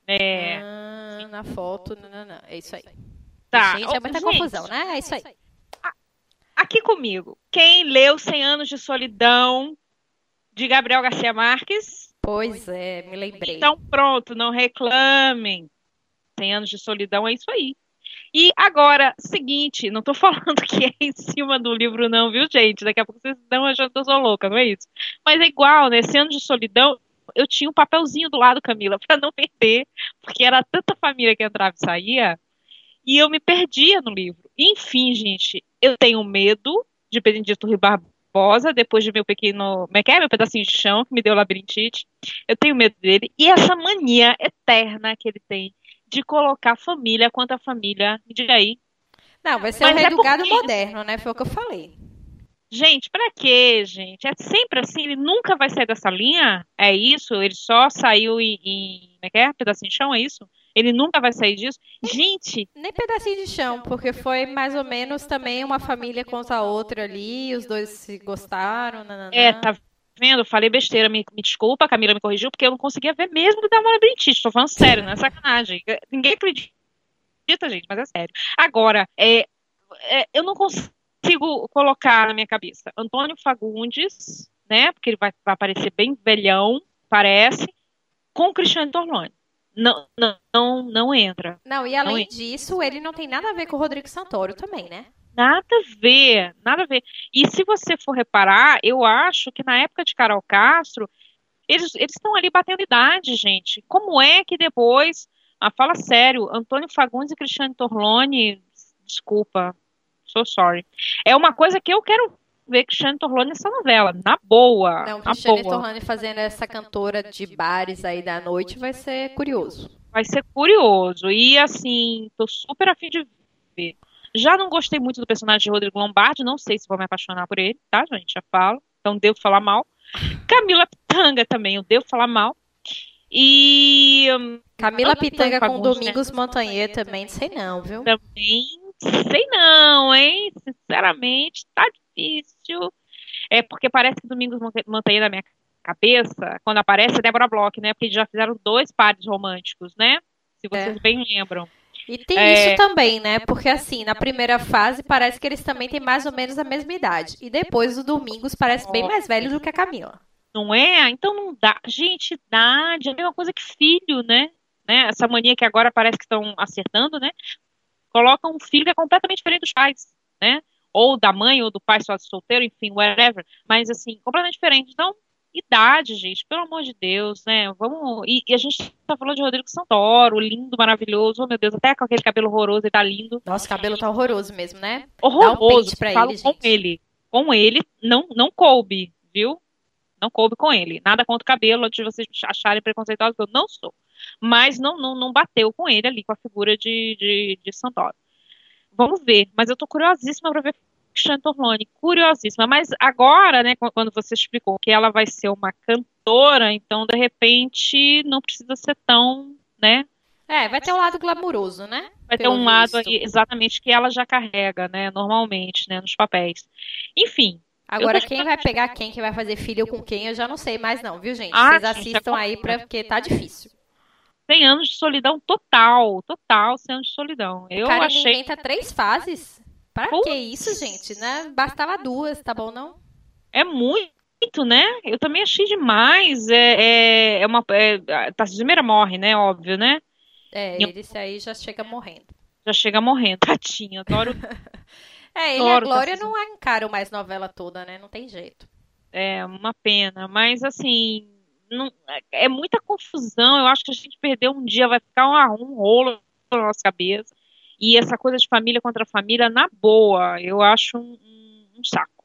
É. Ah, na foto, não, não, não. É isso aí. Tá. Gente, é muita gente, confusão, né? É isso aí. Aqui comigo. Quem leu 100 Anos de Solidão de Gabriel Garcia Marques? Pois é, me lembrei. Então pronto, não reclamem. 100 Anos de Solidão é isso aí. E agora, seguinte, não tô falando que é em cima do livro, não, viu, gente? Daqui a pouco vocês estão achando que eu sou louca, não é isso? Mas é igual, né? Esse ano de solidão, eu tinha um papelzinho do lado, Camila, para não perder, porque era tanta família que entrava e saía, e eu me perdia no livro. Enfim, gente, eu tenho medo de Benedito Rui Barbosa, depois de meu pequeno, como é que é? Meu pedacinho de chão, que me deu labirintite. Eu tenho medo dele, e essa mania eterna que ele tem de colocar família quanto a família. Me diga aí. Não, vai ser Mas o rei é gado moderno, né? Foi o que eu falei. Gente, para quê, gente? É sempre assim, ele nunca vai sair dessa linha? É isso? Ele só saiu em, em como é que é? Pedacinho de chão, é isso? Ele nunca vai sair disso? Gente! Nem pedacinho de chão, porque foi mais ou menos também uma família contra a outra ali, os dois se gostaram, nananã. É, tá vendo? Falei besteira, me, me, desculpa, a Camila me corrigiu, porque eu não conseguia ver mesmo que dava uma brintite. Tô falando sério, não é sacanagem. Ninguém acredita, gente, mas é sério. Agora, é, é, eu não consigo colocar na minha cabeça Antônio Fagundes, né? Porque ele vai, vai aparecer bem velhão, parece, com Cristiano Torlone. Não, não, não, não entra. Não, e além não disso, ele não tem nada a ver com o Rodrigo Santoro também, né? Nada a ver, nada a ver. E se você for reparar, eu acho que na época de Carol Castro, eles estão ali batendo idade, gente. Como é que depois, ah, fala sério, Antônio Fagundes e Cristiane Torlone, desculpa, so sorry. É uma coisa que eu quero ver Cristiane Torlone nessa novela, na boa. Não, Cristiane Torlone fazendo essa cantora de bares aí da noite vai ser curioso. Vai ser curioso. E assim, tô super afim de ver. Já não gostei muito do personagem de Rodrigo Lombardi, não sei se vou me apaixonar por ele, tá, gente? Já falo. Então devo falar mal. Camila Pitanga também, eu devo falar mal. E. Hum, Camila Pitanga com Domingos né? Montanher também, sei não, viu? Também, sei não, hein? Sinceramente, tá difícil. É porque parece que Domingos Montanher na minha cabeça, quando aparece é Débora Bloch, né? Porque já fizeram dois pares românticos, né? Se vocês é. bem lembram. E tem é... isso também, né? Porque assim, na primeira fase parece que eles também têm mais ou menos a mesma idade. E depois o Domingos parece bem mais velho do que a Camila. Não é? Então não dá. Gente, idade é a mesma coisa que filho, né? né? Essa mania que agora parece que estão acertando, né? Coloca um filho que é completamente diferente dos pais, né? Ou da mãe, ou do pai só solteiro, enfim, whatever. Mas assim, completamente diferente. Então, idade, gente, pelo amor de Deus, né? Vamos. E, e, a gente tá falando de Rodrigo Santoro, lindo, maravilhoso. Oh, meu Deus, até com aquele cabelo horroroso, ele tá lindo. Nossa, o cabelo tá horroroso mesmo, né? Horroroso. Um pra falo ele, com gente. ele. Com ele, não, não coube, viu? Não coube com ele. Nada contra o cabelo, antes de vocês acharem preconceituosos, eu não sou. Mas não, não, não bateu com ele ali, com a figura de, de, de Santoro. Vamos ver. Mas eu tô curiosíssima pra ver Cristiane Torlone, curiosíssima. Mas agora, né, quando você explicou que ela vai ser uma cantora, então de repente não precisa ser tão, né? É, vai ter um lado glamuroso, né? Vai ter um lado aí, exatamente que ela já carrega, né, normalmente, né, nos papéis. Enfim. Agora, quem vai pegar quem, quem vai fazer filho com quem, eu já não sei mais não, viu, gente? Ah, Vocês gente, assistam é aí, pra, porque tá difícil. 100 anos de solidão total, total 100 anos de solidão. Eu Cara, achei inventa três fases. Pra Putz. que isso, gente? Né? Bastava duas, tá bom, não? É muito, né? Eu também achei demais. É, é, é uma. É, Tarcísio Meira morre, né? Óbvio, né? É, ele aí já chega morrendo. Já chega morrendo. Tadinho, adoro. É, ele e a Adoro Glória Tarcísio. não encaram mais novela toda, né? Não tem jeito. É uma pena. Mas assim. Não, é muita confusão. Eu acho que a gente perdeu um dia, vai ficar um, um rolo na nossa cabeça. E essa coisa de família contra família, na boa, eu acho um, um- um saco.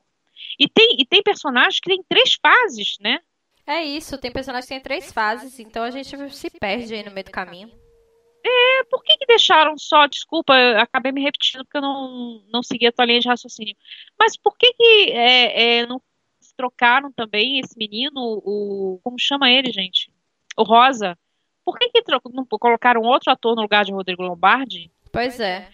E tem, e tem personagens que tem três fases, né? É isso, tem personagem que tem três fases, então a gente se perde aí no meio do caminho. É, por que que deixaram só, desculpa, eu acabei me repetindo porque eu não, não segui a tua linha de raciocínio, mas por que que é, é, não trocaram também esse menino, o, como chama ele, gente? O Rosa? Por que que tro- não colocaram outro ator no lugar de Rodrigo Lombardi? Pois é.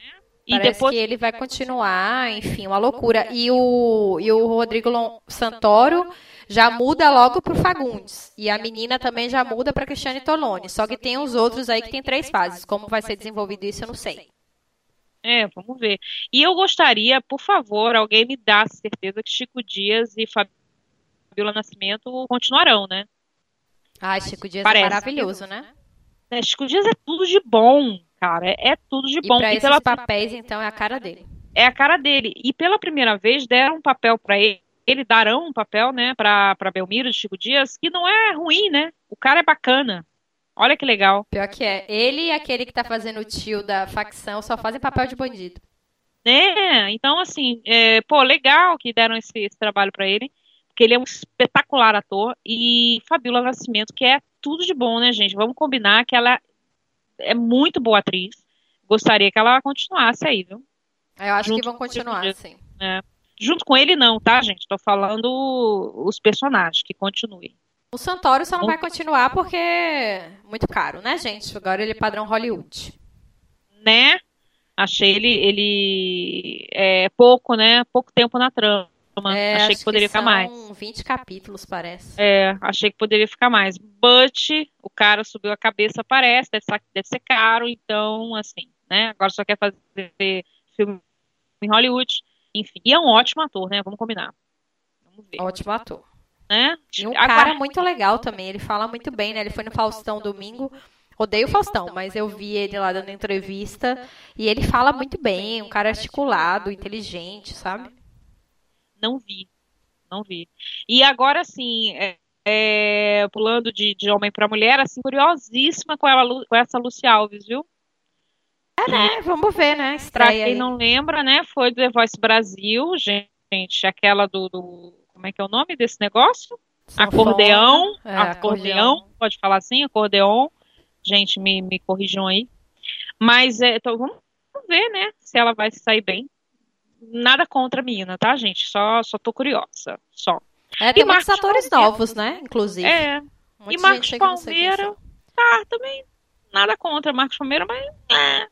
E Parece depois que ele vai continuar, enfim, uma loucura. E o, e o Rodrigo Santoro já muda logo pro Fagundes. E a menina também já muda pra Cristiane Tolone. Só que tem os outros aí que tem três fases. Como vai ser desenvolvido isso, eu não sei. É, vamos ver. E eu gostaria, por favor, alguém me dá certeza que Chico Dias e Fabiola Nascimento continuarão, né? Ai, Chico Dias Parece. é maravilhoso, né? É, Chico Dias é tudo de bom, cara. É, é tudo de E bom. pra E esses pela papéis, então, é a cara dele. é a cara dele. E pela primeira vez deram um papel pra ele, ele darão um papel, né, pra, pra Belmiro de Chico Dias, que não é ruim, né? O cara é bacana. Olha que legal. Pior que é. Ele e aquele que tá fazendo o tio da facção só fazem papel de bandido. Né? Então, assim, é, pô, legal que deram esse, esse trabalho pra ele, porque ele é um espetacular ator. E Fabiola Nascimento, que é tudo de bom, né, gente? Vamos combinar que ela é muito boa atriz. Gostaria que ela continuasse aí, viu? Eu acho Junto que vão continuar, Dias. sim. Junto com ele, não, tá, gente? Tô falando os personagens, que continuem. O Santoro só não vai continuar porque é muito caro, né, gente? Agora ele é padrão Hollywood. né? Achei ele, ele é pouco, né? Pouco tempo na trama. É, achei que poderia ficar são mais. 20 capítulos, parece. É, achei que poderia ficar mais. But o cara subiu a cabeça, parece, deve ser, deve ser caro, então, assim, né? Agora só quer fazer filme em Hollywood. Enfim, e é um ótimo ator, né? Vamos combinar. Vamos ver, Ótimo ator. né? E um Agora- cara muito legal também. Ele fala muito bem, né? Ele foi no Faustão domingo. Odeio o Faustão, mas eu vi ele lá dando entrevista. E ele fala muito bem. Um cara articulado, inteligente, sabe? Não vi. Não vi. E agora, assim, é, é, pulando de, de homem pra mulher, assim, curiosíssima com, ela, com essa Lucy Alves, viu? É, né? Vamos ver, né? Pra Estreia quem aí. não lembra, né, foi do The Voice Brasil, gente, aquela do, do- como é que é o nome desse negócio? Sanfona. Acordeão, É, acordeão, pode falar assim, acordeão. Gente, me, me corrijam aí. Mas é, então, vamos ver, né, se ela vai sair bem. Nada contra a menina, tá, gente? Só, só tô curiosa, só. É, tem E muitos atores Palmeira. novos, né? Inclusive. É, Muita e Marcos Palmeira, tá, também nada contra Marcos Palmeira, mas é,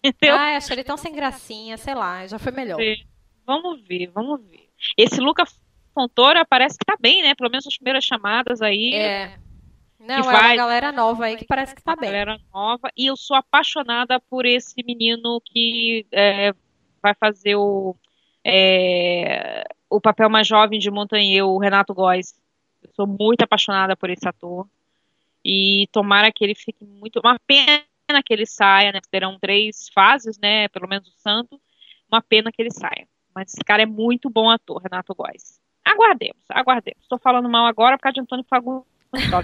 entendeu? Ai, achei ele tão sem gracinha, sei lá, já foi melhor. Vamos ver, vamos ver. Esse Luca Fontoura parece que tá bem, né? Pelo menos as primeiras chamadas aí, É. Não, é uma vai- galera nova aí que parece que tá uma bem. galera nova. E eu sou apaixonada por esse menino que é, vai fazer o, é, o papel mais jovem de Montanheu, o Renato Góes. Eu sou muito apaixonada por esse ator. E tomara que ele fique muito. Uma pena que ele saia, né? Terão três fases, né? Pelo menos o Santo. Uma pena que ele saia. Mas esse cara é muito bom ator, Renato Góes. Aguardemos, aguardemos. Estou falando mal agora por causa de Antônio Fagundes,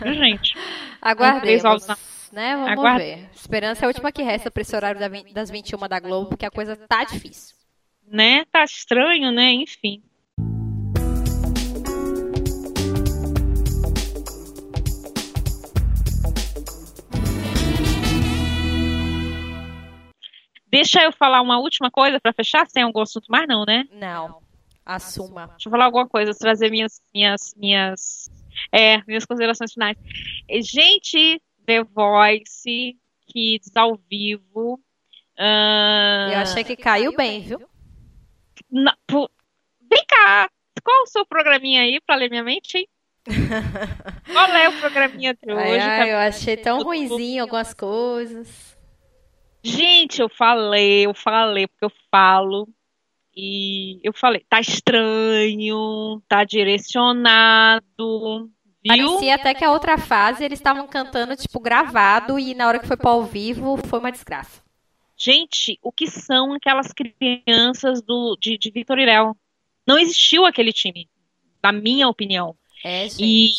viu, gente? Aguardemos, né? Vamos Aguarde- ver. Esperança é a última que resta pra esse horário da das 21 da Globo, porque a coisa tá difícil. Né? Tá estranho, né? Enfim. Deixa eu falar uma última coisa para fechar, sem algum assunto mais não, né? Não. Assuma. Deixa eu falar alguma coisa, trazer minhas minhas minhas é, minhas considerações finais. Gente, The Voice Kids ao vivo. ahn, Eu achei que caiu bem, viu? Na- Vem cá, qual o seu programinha aí para ler minha mente, hein? Qual é o programinha de hoje? Ai, ai, eu achei tão ruimzinho algumas coisas. Gente, eu falei, eu falei, porque eu falo. E eu falei, tá estranho, tá direcionado. Viu? Parecia até que a outra fase eles estavam cantando, tipo, gravado, e na hora que foi para ao vivo foi uma desgraça. Gente, o que são aquelas crianças do, de, de Vitor e Léo? Não existiu aquele time, na minha opinião. É, gente. E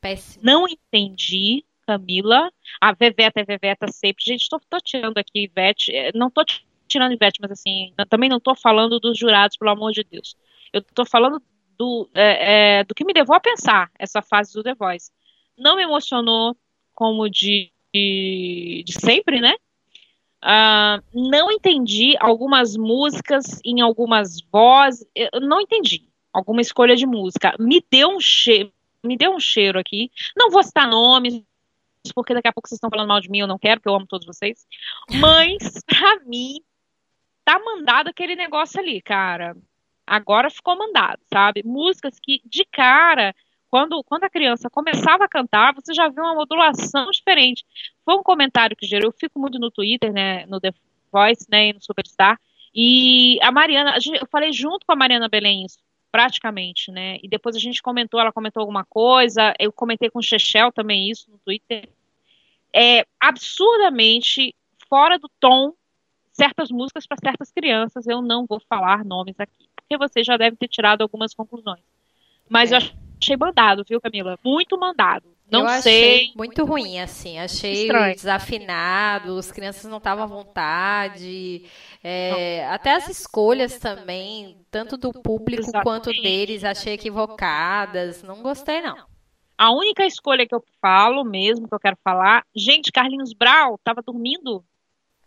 Péssimo. não entendi, Camila. A Veveta é Veveta sempre. Gente, tô, tô tirando aqui Ivete. eh, Não tô tirando Ivete, mas assim, também não tô falando dos jurados, pelo amor de Deus. Eu tô falando do, é, é, do que me levou a pensar essa fase do The Voice. Não me emocionou como de, de, de sempre, né? Ah, não entendi algumas músicas em algumas vozes. Eu não entendi alguma escolha de música. Me deu um cheiro, me deu um cheiro aqui. Não vou citar nomes, porque daqui a pouco vocês estão falando mal de mim, eu não quero, porque eu amo todos vocês. Mas, pra mim, tá mandado aquele negócio ali, cara. Agora ficou mandado, sabe? Músicas que, de cara, quando, quando a criança começava a cantar, você já viu uma modulação diferente. Foi um comentário que gerou, eu fico muito no Twitter, né, no The Voice, né, e no Superstar, e a Mariana, eu falei junto com a Mariana Belém isso, praticamente, né, e depois a gente comentou, ela comentou alguma coisa, eu comentei com o Chechel também isso no Twitter, é absurdamente fora do tom certas músicas para certas crianças, eu não vou falar nomes aqui, porque vocês já devem ter tirado algumas conclusões. Mas É. eu achei mandado, viu, Camila? Muito mandado. Não eu sei. achei muito ruim, assim. Achei Estranho. desafinado, as crianças não estavam à vontade. é, até as escolhas também, tanto do público Exatamente. quanto deles, achei equivocadas. Não gostei, não. A única escolha que eu falo mesmo, que eu quero falar, gente, Carlinhos Brau tava dormindo.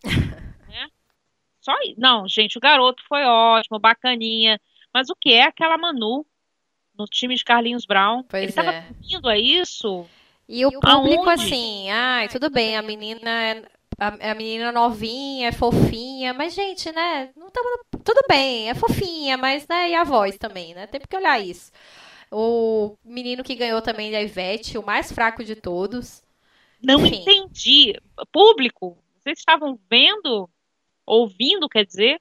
né? Só. Não, gente, o garoto foi ótimo, bacaninha. Mas o que é aquela Manu no time de Carlinhos Brown? Pois Ele tava é. dormindo, é isso? E o público, Aonde? assim, ai, tudo bem, a menina é. A, a menina novinha, é fofinha, mas, gente, né? Não tudo bem, é fofinha, mas, né? E a voz também, né? Tem que olhar isso. O menino que ganhou também da Ivete, o mais fraco de todos. Não Enfim. entendi. Público, vocês estavam vendo, ouvindo, quer dizer,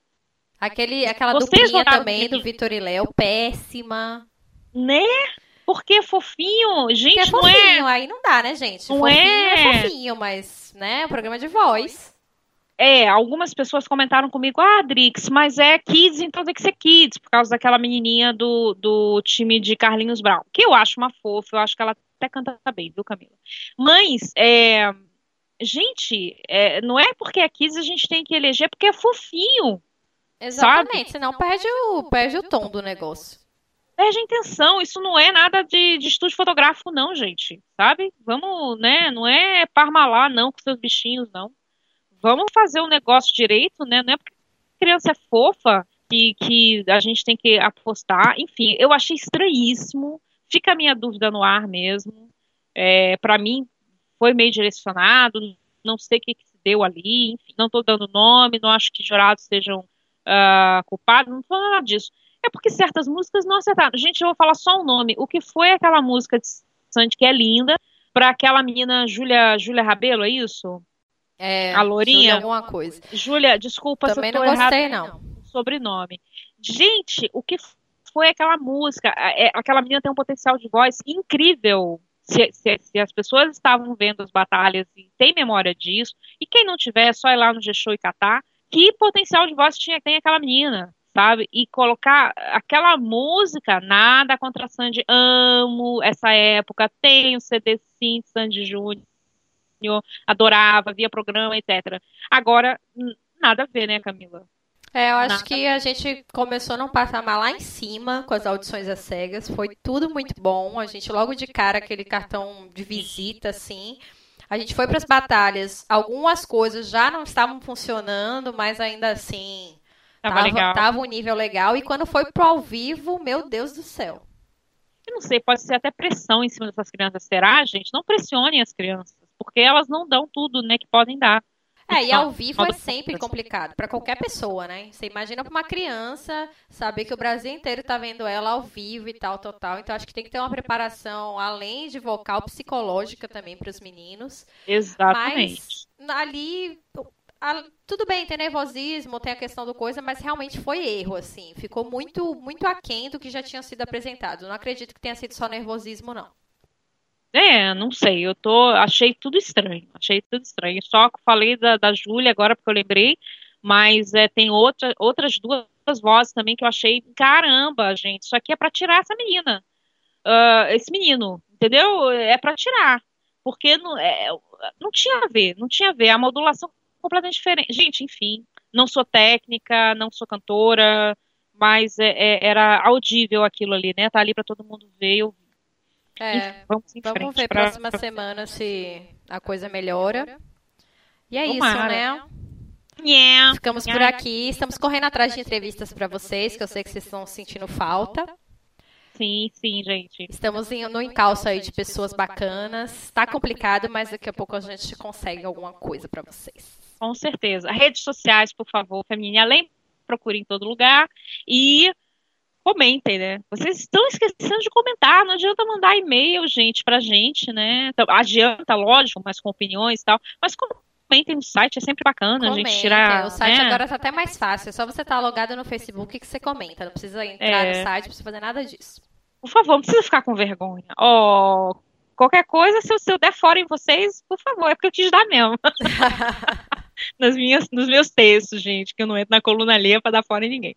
Aquele, aquela Vocês duplinha também do Vitor e Léo, péssima. Né? Porque fofinho, Porque é gente, não é. fofinho, aí não dá, né, gente? Não fofinho é. é fofinho, mas, né, o programa de voz. É, algumas pessoas comentaram comigo, ah, Drix, mas é Kids, então tem que ser Kids, por causa daquela menininha do, do time de Carlinhos Brown, que eu acho uma fofa, eu acho que ela até canta bem, viu, Camila? Mas, é, gente, é, não é porque é Kids a gente tem que eleger, porque é fofinho, Exatamente, senão perde o, perde o tom do negócio. Perde a intenção, isso não é nada de, de estúdio fotográfico não, gente, sabe? Vamos, né, não é Parmalat não, com seus bichinhos, não. Vamos fazer o negócio direito, né, não é porque a criança é fofa que, que a gente tem que apostar, enfim, eu achei estranhíssimo, fica a minha dúvida no ar mesmo, é, para mim foi meio direcionado, não sei o que, que se deu ali, enfim, não estou dando nome, não acho que jurados sejam ah, culpados, não tô falando nada disso. É porque certas músicas não acertaram. Gente, eu vou falar só o nome. O que foi aquela música de Sandy que é linda, para aquela menina Júlia Júlia Rabelo, é isso? É, A lourinha? Júlia alguma coisa. Júlia, desculpa Também se eu não tô errado gostei, não. sobrenome. Gente, o que foi aquela música? É, aquela menina tem um potencial de voz incrível. Se, se- se as pessoas estavam vendo as batalhas e tem memória disso, e quem não tiver, é só ir lá no G-Show e catar, que potencial de voz tinha, tem aquela menina, sabe? E colocar aquela música, nada contra a Sandy, amo essa época, tenho CD sim, Sandy Júnior, adorava, via programa, etc. Agora, nada a ver, né, Camila? É, eu acho Nada. que a gente começou num patamar lá em cima com as audições às cegas. Foi tudo muito bom. A gente logo de cara aquele cartão de visita assim. A gente foi para as batalhas. Algumas coisas já não estavam funcionando, mas ainda assim Tava, tava, legal. tava um nível legal. E quando foi pro ao vivo, meu Deus do céu. Eu não sei, pode ser até pressão em cima dessas crianças. Será, gente? Não pressionem as crianças, porque elas não dão tudo, né, que podem dar. É, e ao vivo é sempre complicado para qualquer pessoa, né? Você imagina para uma criança saber que o Brasil inteiro tá vendo ela ao vivo e tal, total. Então acho que tem que ter uma preparação além de vocal psicológica também para os meninos. Exatamente. Mas ali tudo bem, tem nervosismo, tem a questão do coisa, mas realmente foi erro, assim. Ficou muito, muito aquém do que já tinha sido apresentado. Não acredito que tenha sido só nervosismo, não. É, não sei, eu tô, achei tudo estranho, achei tudo estranho. Só falei da, da Júlia agora porque eu lembrei, mas é, tem outra, outras duas vozes também que eu achei, caramba, gente, isso aqui é para tirar essa menina, uh, esse menino, entendeu? É para tirar, porque não, é, não tinha a ver, não tinha a ver, a modulação completamente diferente. Gente, enfim, não sou técnica, não sou cantora, mas é, é, era audível aquilo ali, né? Tá ali para todo mundo ver e ouvir. É, vamos, vamos ver pra, próxima pra... semana se a coisa melhora. E é Tomara. isso, né? Yeah. Ficamos por aqui. Estamos correndo atrás de entrevistas para vocês, que eu sei que vocês estão sentindo falta. Sim, sim, gente. Estamos no encalço aí de pessoas bacanas. Está complicado, mas daqui a pouco a gente consegue alguma coisa para vocês. Com certeza. Redes sociais, por favor, Feminine Além, procure em todo lugar. E comentem, né? Vocês estão esquecendo de comentar, não adianta mandar e-mail, gente, pra gente, né? Então, adianta, lógico, mas com opiniões e tal, mas comentem no site, é sempre bacana a gente tirar. O site né? agora tá até mais fácil, é só você estar tá logado no Facebook que você comenta, não precisa entrar é... no site, não precisa fazer nada disso. Por favor, não precisa ficar com vergonha. Ó, oh, qualquer coisa, se eu, se eu der fora em vocês, por favor, é porque eu quis dar mesmo. Nas minhas, nos meus textos, gente, que eu não entro na coluna alheia pra dar fora em ninguém.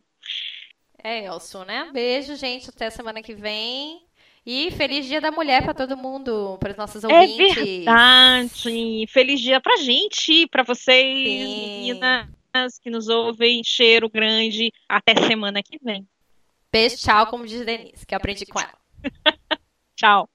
É, Elson, né? Beijo, gente. Até semana que vem. E feliz dia da mulher para todo mundo, para os nossos é ouvintes. É verdade. Feliz dia pra gente, para vocês, Sim. meninas que nos ouvem. Cheiro grande. Até semana que vem. Beijo, tchau, como diz Denise, que eu aprendi com ela. tchau.